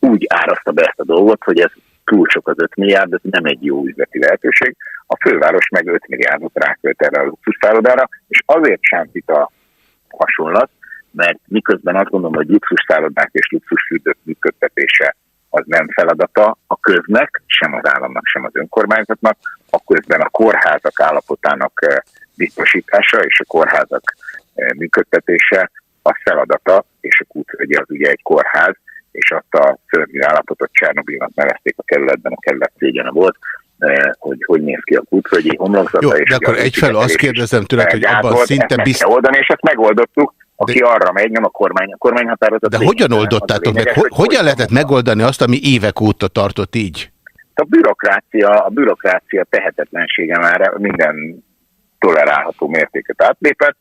Speaker 6: úgy árazta be ezt a dolgot, hogy ez túl sok az 5 milliárd, ez nem egy jó üzleti lehetőség. A főváros meg 5 milliárdot rákölt erre a luxusszállodára, és azért sántít a hasonlat, mert miközben azt gondolom, hogy luxusszállodák és luxusfürdők működtetése az nem feladata a köznek, sem az államnak, sem az önkormányzatnak, a közben a kórházak állapotának eh, biztosítása és a kórházak eh, működtetése a feladata, és a Kútvölgyi az ugye egy kórház, és azt a szörnyű állapotot Csernobilnak nevezték a kerületben, a kerület szégyene volt, eh, hogy hogy néz ki a Kútvölgyi homlokzata.
Speaker 1: Jó,
Speaker 6: és
Speaker 1: de akkor egyfelől azt kérdezem tőled, hogy abban szinte
Speaker 6: ezt meg
Speaker 1: bizt-
Speaker 6: kell oldani, és ezt megoldottuk, aki
Speaker 1: De-
Speaker 6: arra megy, nem a kormány, a kormányhatározat.
Speaker 1: De hogyan
Speaker 6: a
Speaker 1: oldottátok meg?
Speaker 6: lényeges, hogy
Speaker 1: Hogyan lehetett megoldani azt, ami évek óta tartott így?
Speaker 6: a bürokrácia, a bürokrácia tehetetlensége már minden tolerálható mértéket átlépett,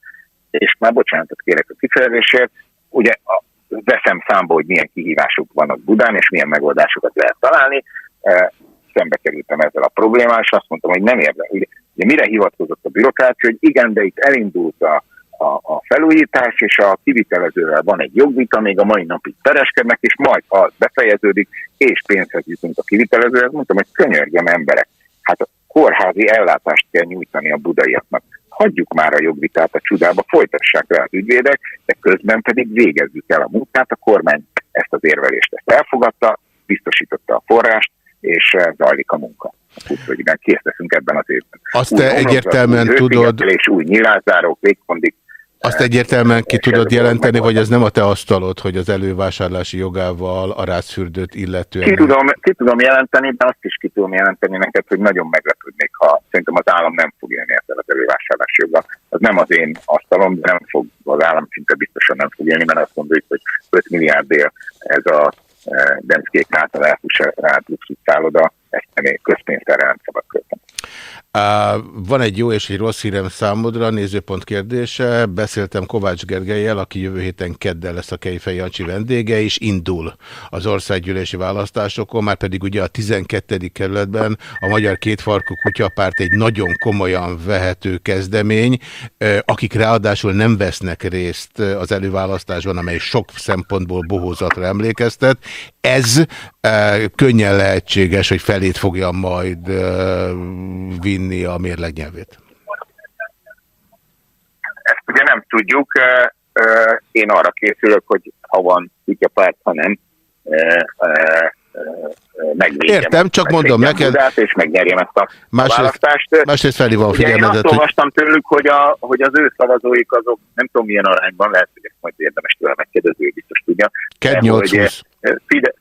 Speaker 6: és már bocsánatot kérek a kifejezésért, ugye a, veszem számba, hogy milyen kihívások vannak Budán, és milyen megoldásokat lehet találni. E, Szembe kerültem ezzel a problémával, és azt mondtam, hogy nem érdekel. Ugye, ugye mire hivatkozott a bürokrácia, hogy igen, de itt elindult a, a, a felújítás, és a kivitelezővel van egy jogvita, még a mai napig pereskednek, és majd ha az befejeződik, és pénzhez jutunk a kivitelezőhez, mondtam, hogy könyörgem emberek, hát a kórházi ellátást kell nyújtani a budaiaknak. Hagyjuk már a jogvitát a csodába, folytassák rá az ügyvédek, de közben pedig végezzük el a munkát. A kormány ezt az érvelést ezt elfogadta, biztosította a forrást, és eh, zajlik a munka. Úgyhogy igen, kész leszünk ebben az évben.
Speaker 1: Azt
Speaker 6: Új
Speaker 1: te egyértelműen tudod,
Speaker 6: hőszigetelés, új nyilázárók, légkondik,
Speaker 1: azt egyértelműen ki tudod jelenteni, vagy ez nem a te asztalod, hogy az elővásárlási jogával a rászfürdőt illetően...
Speaker 6: Ki tudom, ki tudom jelenteni, de azt is ki tudom jelenteni neked, hogy nagyon meglepődnék, ha szerintem az állam nem fog élni ezzel az elővásárlási joggal. Az nem az én asztalom, de nem fog, az állam szinte biztosan nem fog élni, mert azt gondoljuk, hogy 5 milliárdért ez a Demszkék által elpusztított nem közpénzre nem szabad költeni.
Speaker 1: Van egy jó és egy rossz hírem számodra, nézőpont kérdése. Beszéltem Kovács Gergelyel, aki jövő héten keddel lesz a Kejfej Jancsi vendége, és indul az országgyűlési választásokon, már pedig ugye a 12. kerületben a Magyar Kétfarkú Kutyapárt egy nagyon komolyan vehető kezdemény, akik ráadásul nem vesznek részt az előválasztásban, amely sok szempontból bohózatra emlékeztet. Ez könnyen lehetséges, hogy felét fogja majd vinni a mérleg nyelvét?
Speaker 6: Ezt ugye nem tudjuk. Én arra készülök, hogy ha van párt, ha nem, megvédjem.
Speaker 1: Értem, csak mondom neked.
Speaker 6: És megnyerjem ezt a,
Speaker 1: másrészt,
Speaker 6: választást.
Speaker 1: Másrészt felhívom a figyelmedet.
Speaker 6: Én azt olvastam tőlük, hogy, a, hogy az ő szavazóik azok, nem tudom milyen arányban, lehet, hogy ezt majd érdemes tőle megkérdezni, biztos tudja.
Speaker 1: Ked 8
Speaker 6: Fidesz,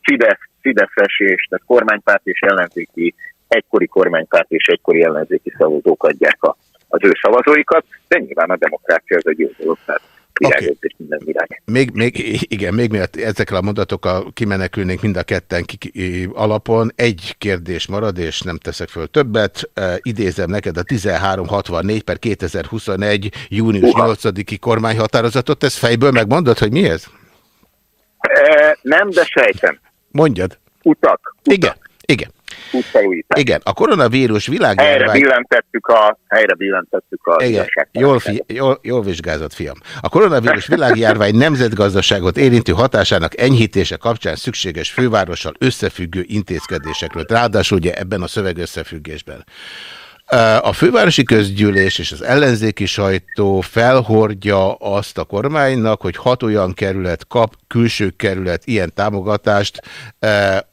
Speaker 6: Fidesz, Fideszes és tehát kormánypárt és ellenzéki egykori kormánypárt és egykori ellenzéki szavazók adják a, az ő szavazóikat, de nyilván a demokrácia az egy jó dolog, tehát okay. minden virág.
Speaker 1: Még, még, igen, még miatt ezekkel a mondatokkal kimenekülnénk mind a ketten alapon. Egy kérdés marad, és nem teszek föl többet. Uh, idézem neked a 1364 per 2021 június 8-i kormányhatározatot. Ez fejből megmondod, hogy mi ez?
Speaker 6: E, nem, de sejtem.
Speaker 1: Mondjad.
Speaker 6: Utak. utak.
Speaker 1: Igen, igen
Speaker 6: útfelújítás.
Speaker 1: Igen, a koronavírus világjárvány...
Speaker 6: Helyre billentettük a... Helyre billentettük a...
Speaker 1: Igen, jól, fi, jól, jól vizsgázott, fiam. A koronavírus világjárvány nemzetgazdaságot érintő hatásának enyhítése kapcsán szükséges fővárossal összefüggő intézkedésekről. Ráadásul ugye ebben a szövegösszefüggésben. A fővárosi közgyűlés és az ellenzéki sajtó felhordja azt a kormánynak, hogy hat olyan kerület kap, külső kerület ilyen támogatást,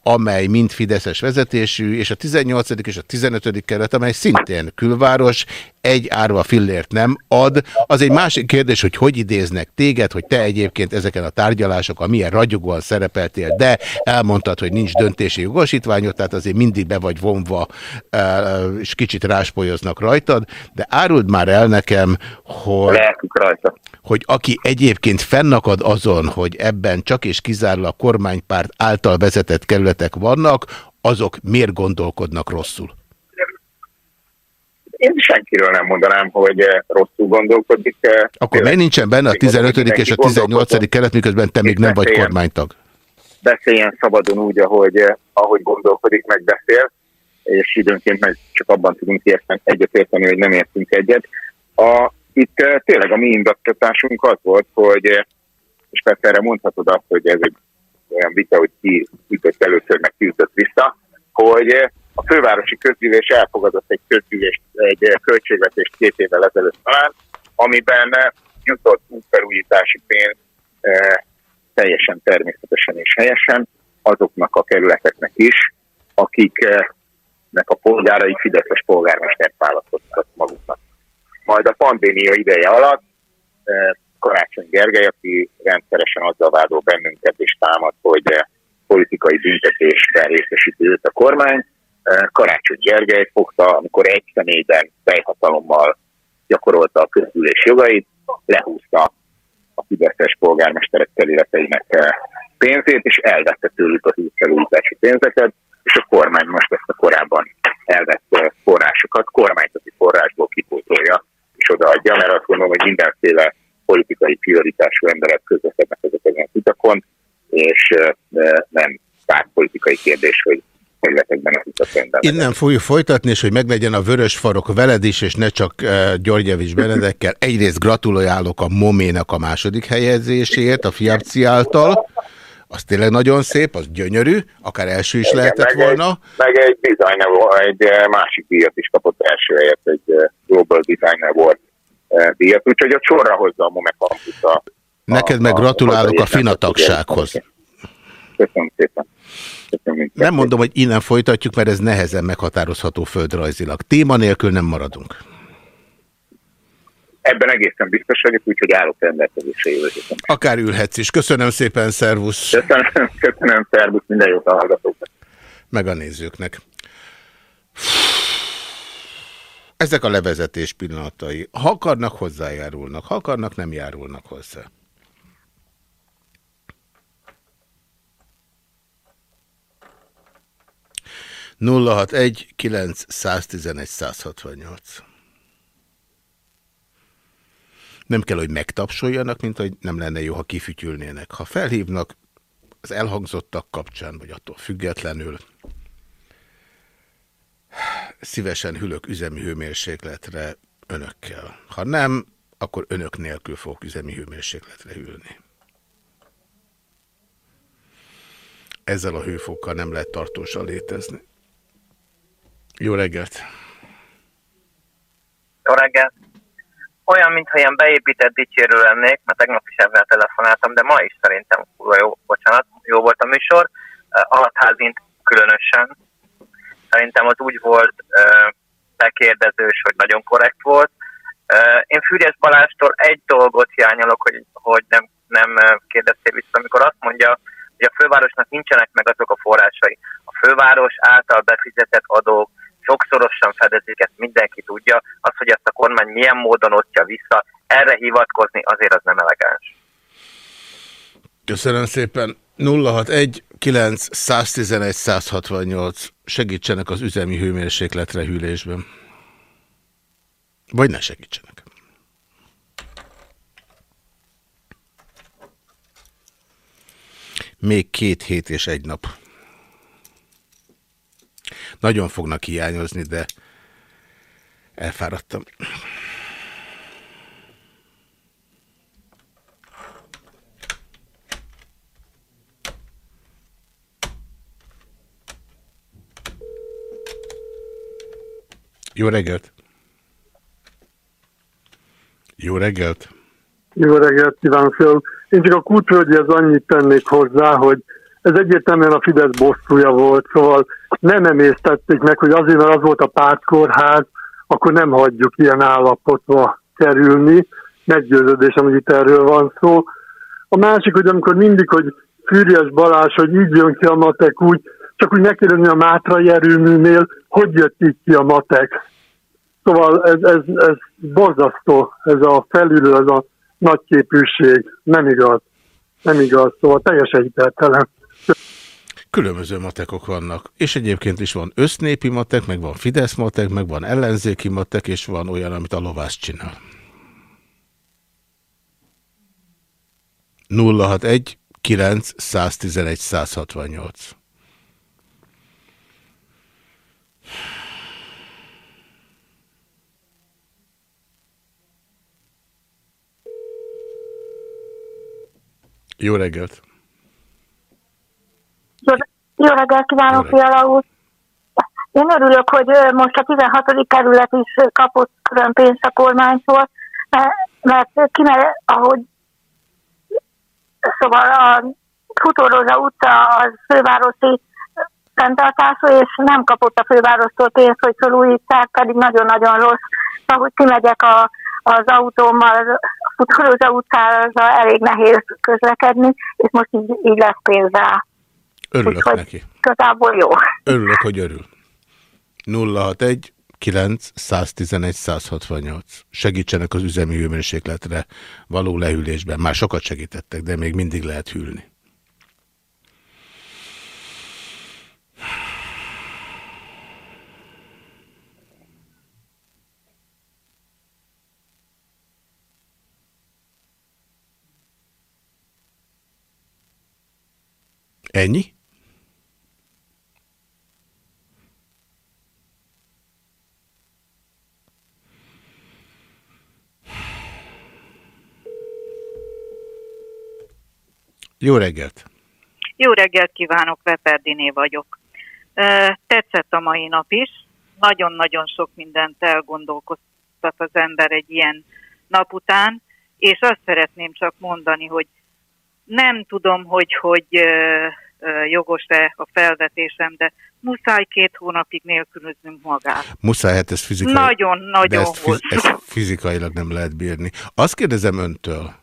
Speaker 1: amely mind Fideszes vezetésű, és a 18. és a 15. kerület, amely szintén külváros, egy árva fillért nem ad. Az egy másik kérdés, hogy hogy idéznek téged, hogy te egyébként ezeken a tárgyalásokon milyen ragyogóan szerepeltél, de elmondtad, hogy nincs döntési jogosítványod, tehát azért mindig be vagy vonva, és kicsit ráspolyoznak rajtad, de áruld már el nekem, hogy, hogy aki egyébként fennakad azon, hogy ebben csak és kizárólag a kormánypárt által vezetett kerületek vannak, azok miért gondolkodnak rosszul?
Speaker 6: én senkiről nem mondanám, hogy eh, rosszul gondolkodik. Eh,
Speaker 1: Akkor miért nincsen benne a 15. és a 18. kelet, miközben te még nem vagy kormánytag?
Speaker 6: Beszéljen szabadon úgy, ahogy, eh, ahogy gondolkodik, meg beszél, és időnként meg csak abban tudunk érteni, hogy nem értünk egyet. A, itt tényleg a mi indattatásunk az volt, hogy, és persze erre mondhatod azt, hogy ez egy olyan vita, hogy ki ütött először, meg ki ütött vissza, hogy a fővárosi közgyűlés elfogadott egy közgyűlést, egy költségvetést két évvel ezelőtt talán, amiben jutott útfelújítási pénz teljesen természetesen és helyesen azoknak a kerületeknek is, akiknek a polgárai Fideszes polgármestert választottak maguknak. Majd a pandémia ideje alatt e, Karácsony Gergely, aki rendszeresen azzal vádol bennünket és támad, hogy politikai büntetésben részesíti őt a kormány, Karácsony Gergely fogta, amikor egy személyben fejhatalommal gyakorolta a közülés jogait, lehúzta a fideszes polgármesterek területeinek pénzét, és elvette tőlük az útfelújítási pénzeket, és a kormány most ezt a korábban elvett forrásokat kormányzati forrásból kipótolja és odaadja, mert azt gondolom, hogy mindenféle politikai prioritású emberek közlekednek ezeken az utakon, és nem pártpolitikai kérdés, hogy
Speaker 1: Innen fogjuk folytatni, és hogy meglegyen a vörös farok veled is, és ne csak uh, Györgyevics Benedekkel. Egyrészt gratulálok a Moménak a második helyezéséért, a Fiapci által. Az tényleg nagyon szép, az gyönyörű, akár első is Igen, lehetett meg volna. Egy,
Speaker 6: meg egy designer, egy eh, másik díjat is kapott első helyet, egy eh, Global Designer volt díjat, úgyhogy ott sorra hozza a Mome a
Speaker 1: Neked meg gratulálok a, a finatagsághoz.
Speaker 6: Köszönöm szépen.
Speaker 1: Nem mondom, hogy innen folytatjuk, mert ez nehezen meghatározható földrajzilag. Téma nélkül nem maradunk.
Speaker 6: Ebben egészen biztos vagyok, úgyhogy állok rendelkezésre jövő
Speaker 1: Akár ülhetsz is. Köszönöm szépen, szervusz.
Speaker 6: Köszönöm, köszönöm szervusz, minden jót a hallgatóknak.
Speaker 1: Meg a nézőknek. Ezek a levezetés pillanatai. Ha akarnak, hozzájárulnak. Ha akarnak, nem járulnak hozzá. 061 911 168 Nem kell, hogy megtapsoljanak, mint hogy nem lenne jó, ha kifütyülnének. Ha felhívnak az elhangzottak kapcsán, vagy attól függetlenül, szívesen hülök üzemi hőmérsékletre önökkel. Ha nem, akkor önök nélkül fogok üzemi hőmérsékletre hűlni. Ezzel a hőfokkal nem lehet tartósan létezni. Jó reggelt!
Speaker 7: Jó reggelt! Olyan, mintha ilyen beépített dicsérő lennék, mert tegnap is ebben telefonáltam, de ma is szerintem jó, bocsánat, jó volt a műsor. Alatházint különösen. Szerintem az úgy volt bekérdezős, hogy nagyon korrekt volt. Én Fűrjes Balástól egy dolgot hiányolok, hogy, hogy nem, nem kérdeztél vissza, amikor azt mondja, hogy a fővárosnak nincsenek meg azok a forrásai. A főváros által befizetett adók sokszorosan fedezik, mindenki tudja. Az, hogy ezt a kormány milyen módon osztja vissza, erre hivatkozni azért az nem elegáns.
Speaker 1: Köszönöm szépen. 061 9 111 168 segítsenek az üzemi hőmérsékletre hűlésben. Vagy ne segítsenek. Még két hét és egy nap. Nagyon fognak hiányozni, de elfáradtam. Jó reggelt! Jó reggelt!
Speaker 5: Jó reggelt kívánok! Én csak a kultúrgyhez annyit tennék hozzá, hogy ez egyértelműen a Fidesz bosszúja volt, szóval nem emésztették meg, hogy azért, mert az volt a pártkórház, akkor nem hagyjuk ilyen állapotba kerülni. Meggyőződésem, hogy itt erről van szó. A másik, hogy amikor mindig, hogy Fűrjes Balázs, hogy így jön ki a matek, úgy, csak úgy megkérdezni a Mátrai erőműnél, hogy jött így ki a matek. Szóval ez, ez, ez borzasztó, ez a felülő, ez a nagyképűség. Nem igaz. Nem igaz, szóval teljesen hiteltelen.
Speaker 1: Különböző matekok vannak, és egyébként is van össznépi matek, meg van Fidesz matek, meg van ellenzéki matek, és van olyan, amit a lovász csinál. 061 9 111 168 Jó reggelt!
Speaker 8: Jó reggelt kívánok, Fiala úr! Én örülök, hogy most a 16. kerület is kapott külön pénzt a kormánytól, mert kime, ahogy szóval a Futóroza utca az fővárosi fenntartású, és nem kapott a fővárostól pénzt, hogy felújítsák, pedig nagyon-nagyon rossz. Szóval, hogy kimegyek a, az autómmal a Futóroza utcára, elég nehéz közlekedni, és most így, így lesz pénz rá.
Speaker 1: Örülök Úgyhogy neki.
Speaker 8: Igazából jó.
Speaker 1: Örülök, hogy örül. 061 9 111 168. Segítsenek az üzemi hőmérsékletre való lehűlésben. Már sokat segítettek, de még mindig lehet hűlni. Ennyi? Jó reggelt!
Speaker 9: Jó reggelt kívánok, Veperdiné vagyok. Tetszett a mai nap is. Nagyon-nagyon sok mindent elgondolkoztat az ember egy ilyen nap után, és azt szeretném csak mondani, hogy nem tudom, hogy, hogy jogos-e a felvetésem, de muszáj két hónapig nélkülöznünk magát.
Speaker 1: Muszáj, hát ez fizikailag...
Speaker 9: Nagyon-nagyon
Speaker 1: ezt, ezt fizikailag nem lehet bírni. Azt kérdezem öntől,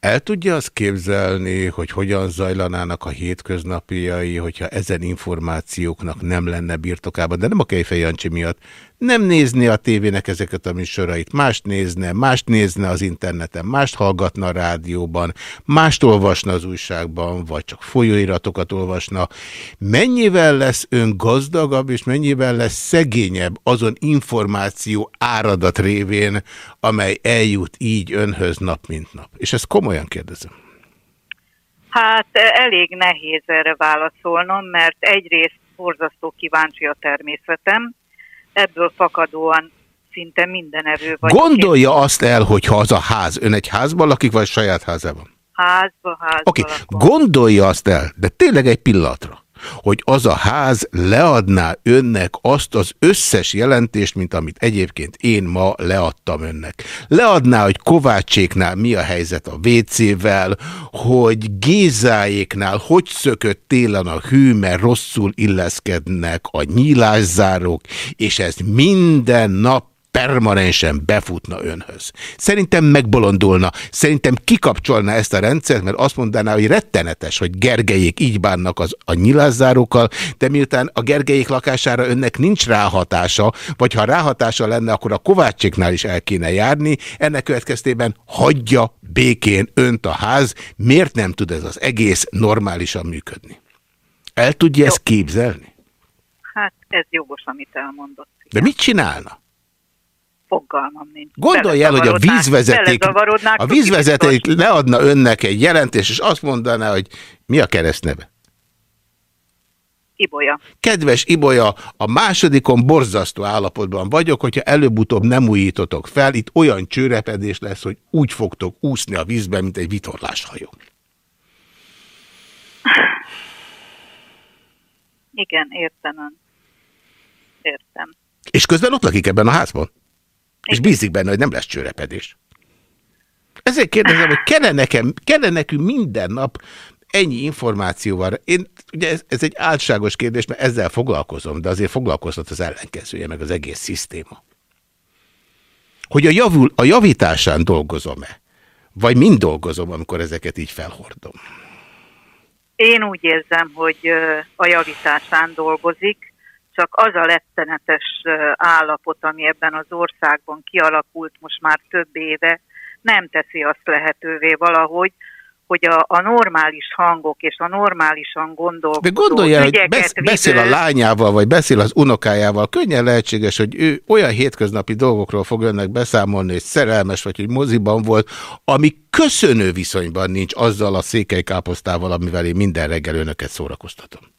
Speaker 1: el tudja azt képzelni, hogy hogyan zajlanának a hétköznapjai, hogyha ezen információknak nem lenne birtokában, de nem a Kejfej Jancsi miatt, nem nézni a tévének ezeket a műsorait, mást nézne, mást nézne az interneten, mást hallgatna a rádióban, mást olvasna az újságban, vagy csak folyóiratokat olvasna. Mennyivel lesz ön gazdagabb, és mennyivel lesz szegényebb azon információ áradat révén, amely eljut így önhöz nap mint nap? És ezt komolyan kérdezem.
Speaker 9: Hát elég nehéz erre válaszolnom, mert egyrészt borzasztó kíváncsi a természetem, ebből fakadóan szinte minden erő vagy.
Speaker 1: Gondolja azt el, hogy ha az a ház, ön egy házban lakik, vagy saját házában?
Speaker 9: Házba, házba
Speaker 1: Oké, okay. gondolja azt el, de tényleg egy pillanatra hogy az a ház leadná önnek azt az összes jelentést, mint amit egyébként én ma leadtam önnek. Leadná, hogy Kovácséknál mi a helyzet a WC-vel, hogy Gézáéknál hogy szökött télen a hű, mert rosszul illeszkednek a nyílászárók, és ez minden nap permanensen befutna önhöz. Szerintem megbolondulna, szerintem kikapcsolna ezt a rendszert, mert azt mondaná, hogy rettenetes, hogy Gergelyék így bánnak az, a nyilászárókkal, de miután a Gergelyék lakására önnek nincs ráhatása, vagy ha ráhatása lenne, akkor a Kovácséknál is el kéne járni, ennek következtében hagyja békén önt a ház, miért nem tud ez az egész normálisan működni? El tudja Jó. ezt képzelni?
Speaker 9: Hát ez jogos, amit elmondott.
Speaker 1: De mit csinálna?
Speaker 9: Fogalmam nincs.
Speaker 1: Gondolj el, hogy a vízvezeték, a vízvezeték leadna önnek egy jelentést, és azt mondaná, hogy mi a keresztneve?
Speaker 9: Ibolya.
Speaker 1: Kedves Ibolya, a másodikon borzasztó állapotban vagyok, hogyha előbb-utóbb nem újítotok fel, itt olyan csőrepedés lesz, hogy úgy fogtok úszni a vízben, mint egy vitorláshajó.
Speaker 9: Igen, értem. Értem.
Speaker 1: És közben ott lakik ebben a házban? És bízik benne, hogy nem lesz csőrepedés. Ezért kérdezem, hogy kellene, nekem, kellene nekünk minden nap ennyi információval. Én, ugye ez, ez egy álságos kérdés, mert ezzel foglalkozom, de azért foglalkoztat az ellenkezője, meg az egész szisztéma. Hogy a, javul, a javításán dolgozom-e? Vagy mind dolgozom, amikor ezeket így felhordom?
Speaker 9: Én úgy érzem, hogy a javításán dolgozik, csak az a lettenetes állapot, ami ebben az országban kialakult most már több éve, nem teszi azt lehetővé valahogy, hogy a, a normális hangok és a normálisan gondolkodó De
Speaker 1: gondolja, hogy besz, beszél a lányával, vagy beszél az unokájával, könnyen lehetséges, hogy ő olyan hétköznapi dolgokról fog önnek beszámolni, hogy szerelmes vagy, hogy moziban volt, ami köszönő viszonyban nincs azzal a székelykáposztával, amivel én minden reggel önöket szórakoztatom.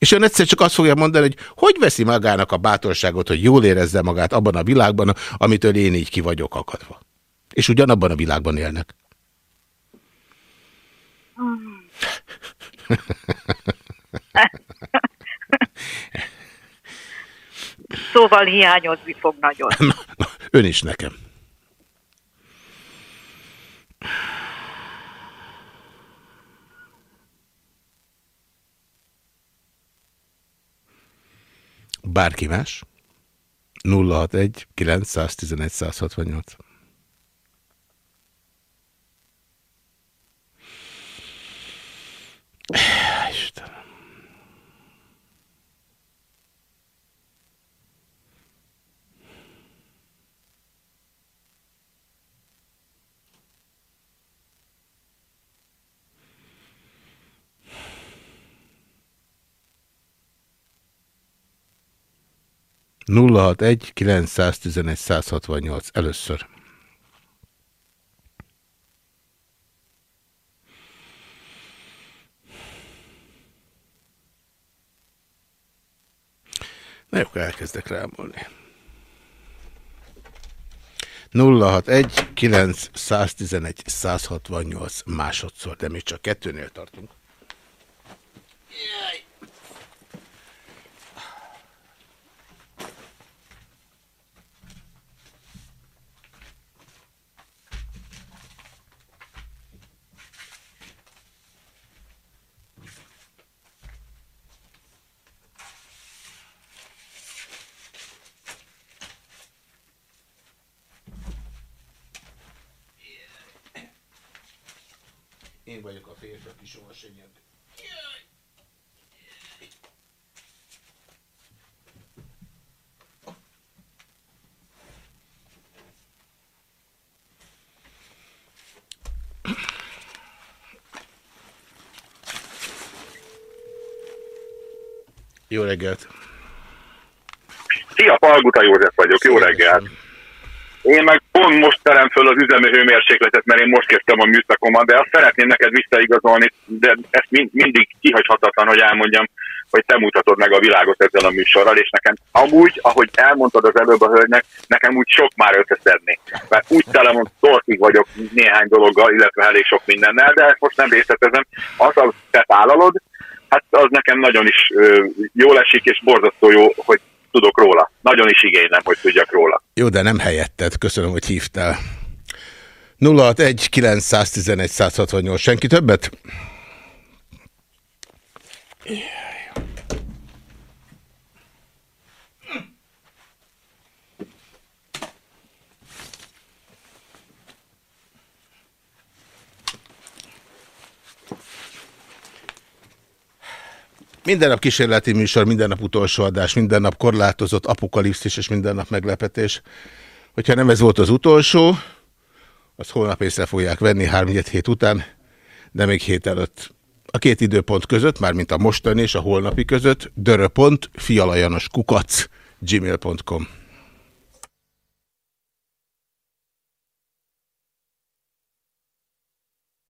Speaker 1: És ön egyszer csak azt fogja mondani, hogy hogy veszi magának a bátorságot, hogy jól érezze magát abban a világban, amitől én így ki vagyok akadva. És ugyanabban a világban élnek.
Speaker 9: Szóval hiányozni fog nagyon. Na,
Speaker 1: na, ön is nekem. Bárki más? 061 911 168. 061 911 168 először. Na jó, elkezdek rámolni. 061 911 168 másodszor, de még csak kettőnél tartunk. Jó reggelt!
Speaker 10: Szia, Palguta József vagyok, jó reggelt! Én meg pont most terem föl az üzemi hőmérsékletet, mert én most kezdtem a műszakomat, de azt szeretném neked visszaigazolni, de ezt mind, mindig kihagyhatatlan, hogy elmondjam, hogy te mutatod meg a világot ezzel a műsorral, és nekem amúgy, ahogy elmondtad az előbb a hölgynek, nekem úgy sok már összeszedni. Mert úgy telemond tortig vagyok néhány dologgal, illetve elég sok mindennel, de most nem részletezem. Az a te vállalod, hát az nekem nagyon is ö, jól esik, és borzasztó jó, hogy tudok róla. Nagyon is igénylem, hogy tudjak róla.
Speaker 1: Jó, de nem helyetted. Köszönöm, hogy hívtál. 061 911 168. Senki többet? Minden nap kísérleti műsor, minden nap utolsó adás, minden nap korlátozott apokalipszis és minden nap meglepetés. Hogyha nem ez volt az utolsó, azt holnap észre fogják venni 3 hét után, de még hét előtt. A két időpont között, mármint a mostani és a holnapi között, dörö.fialajanoskukac gmail.com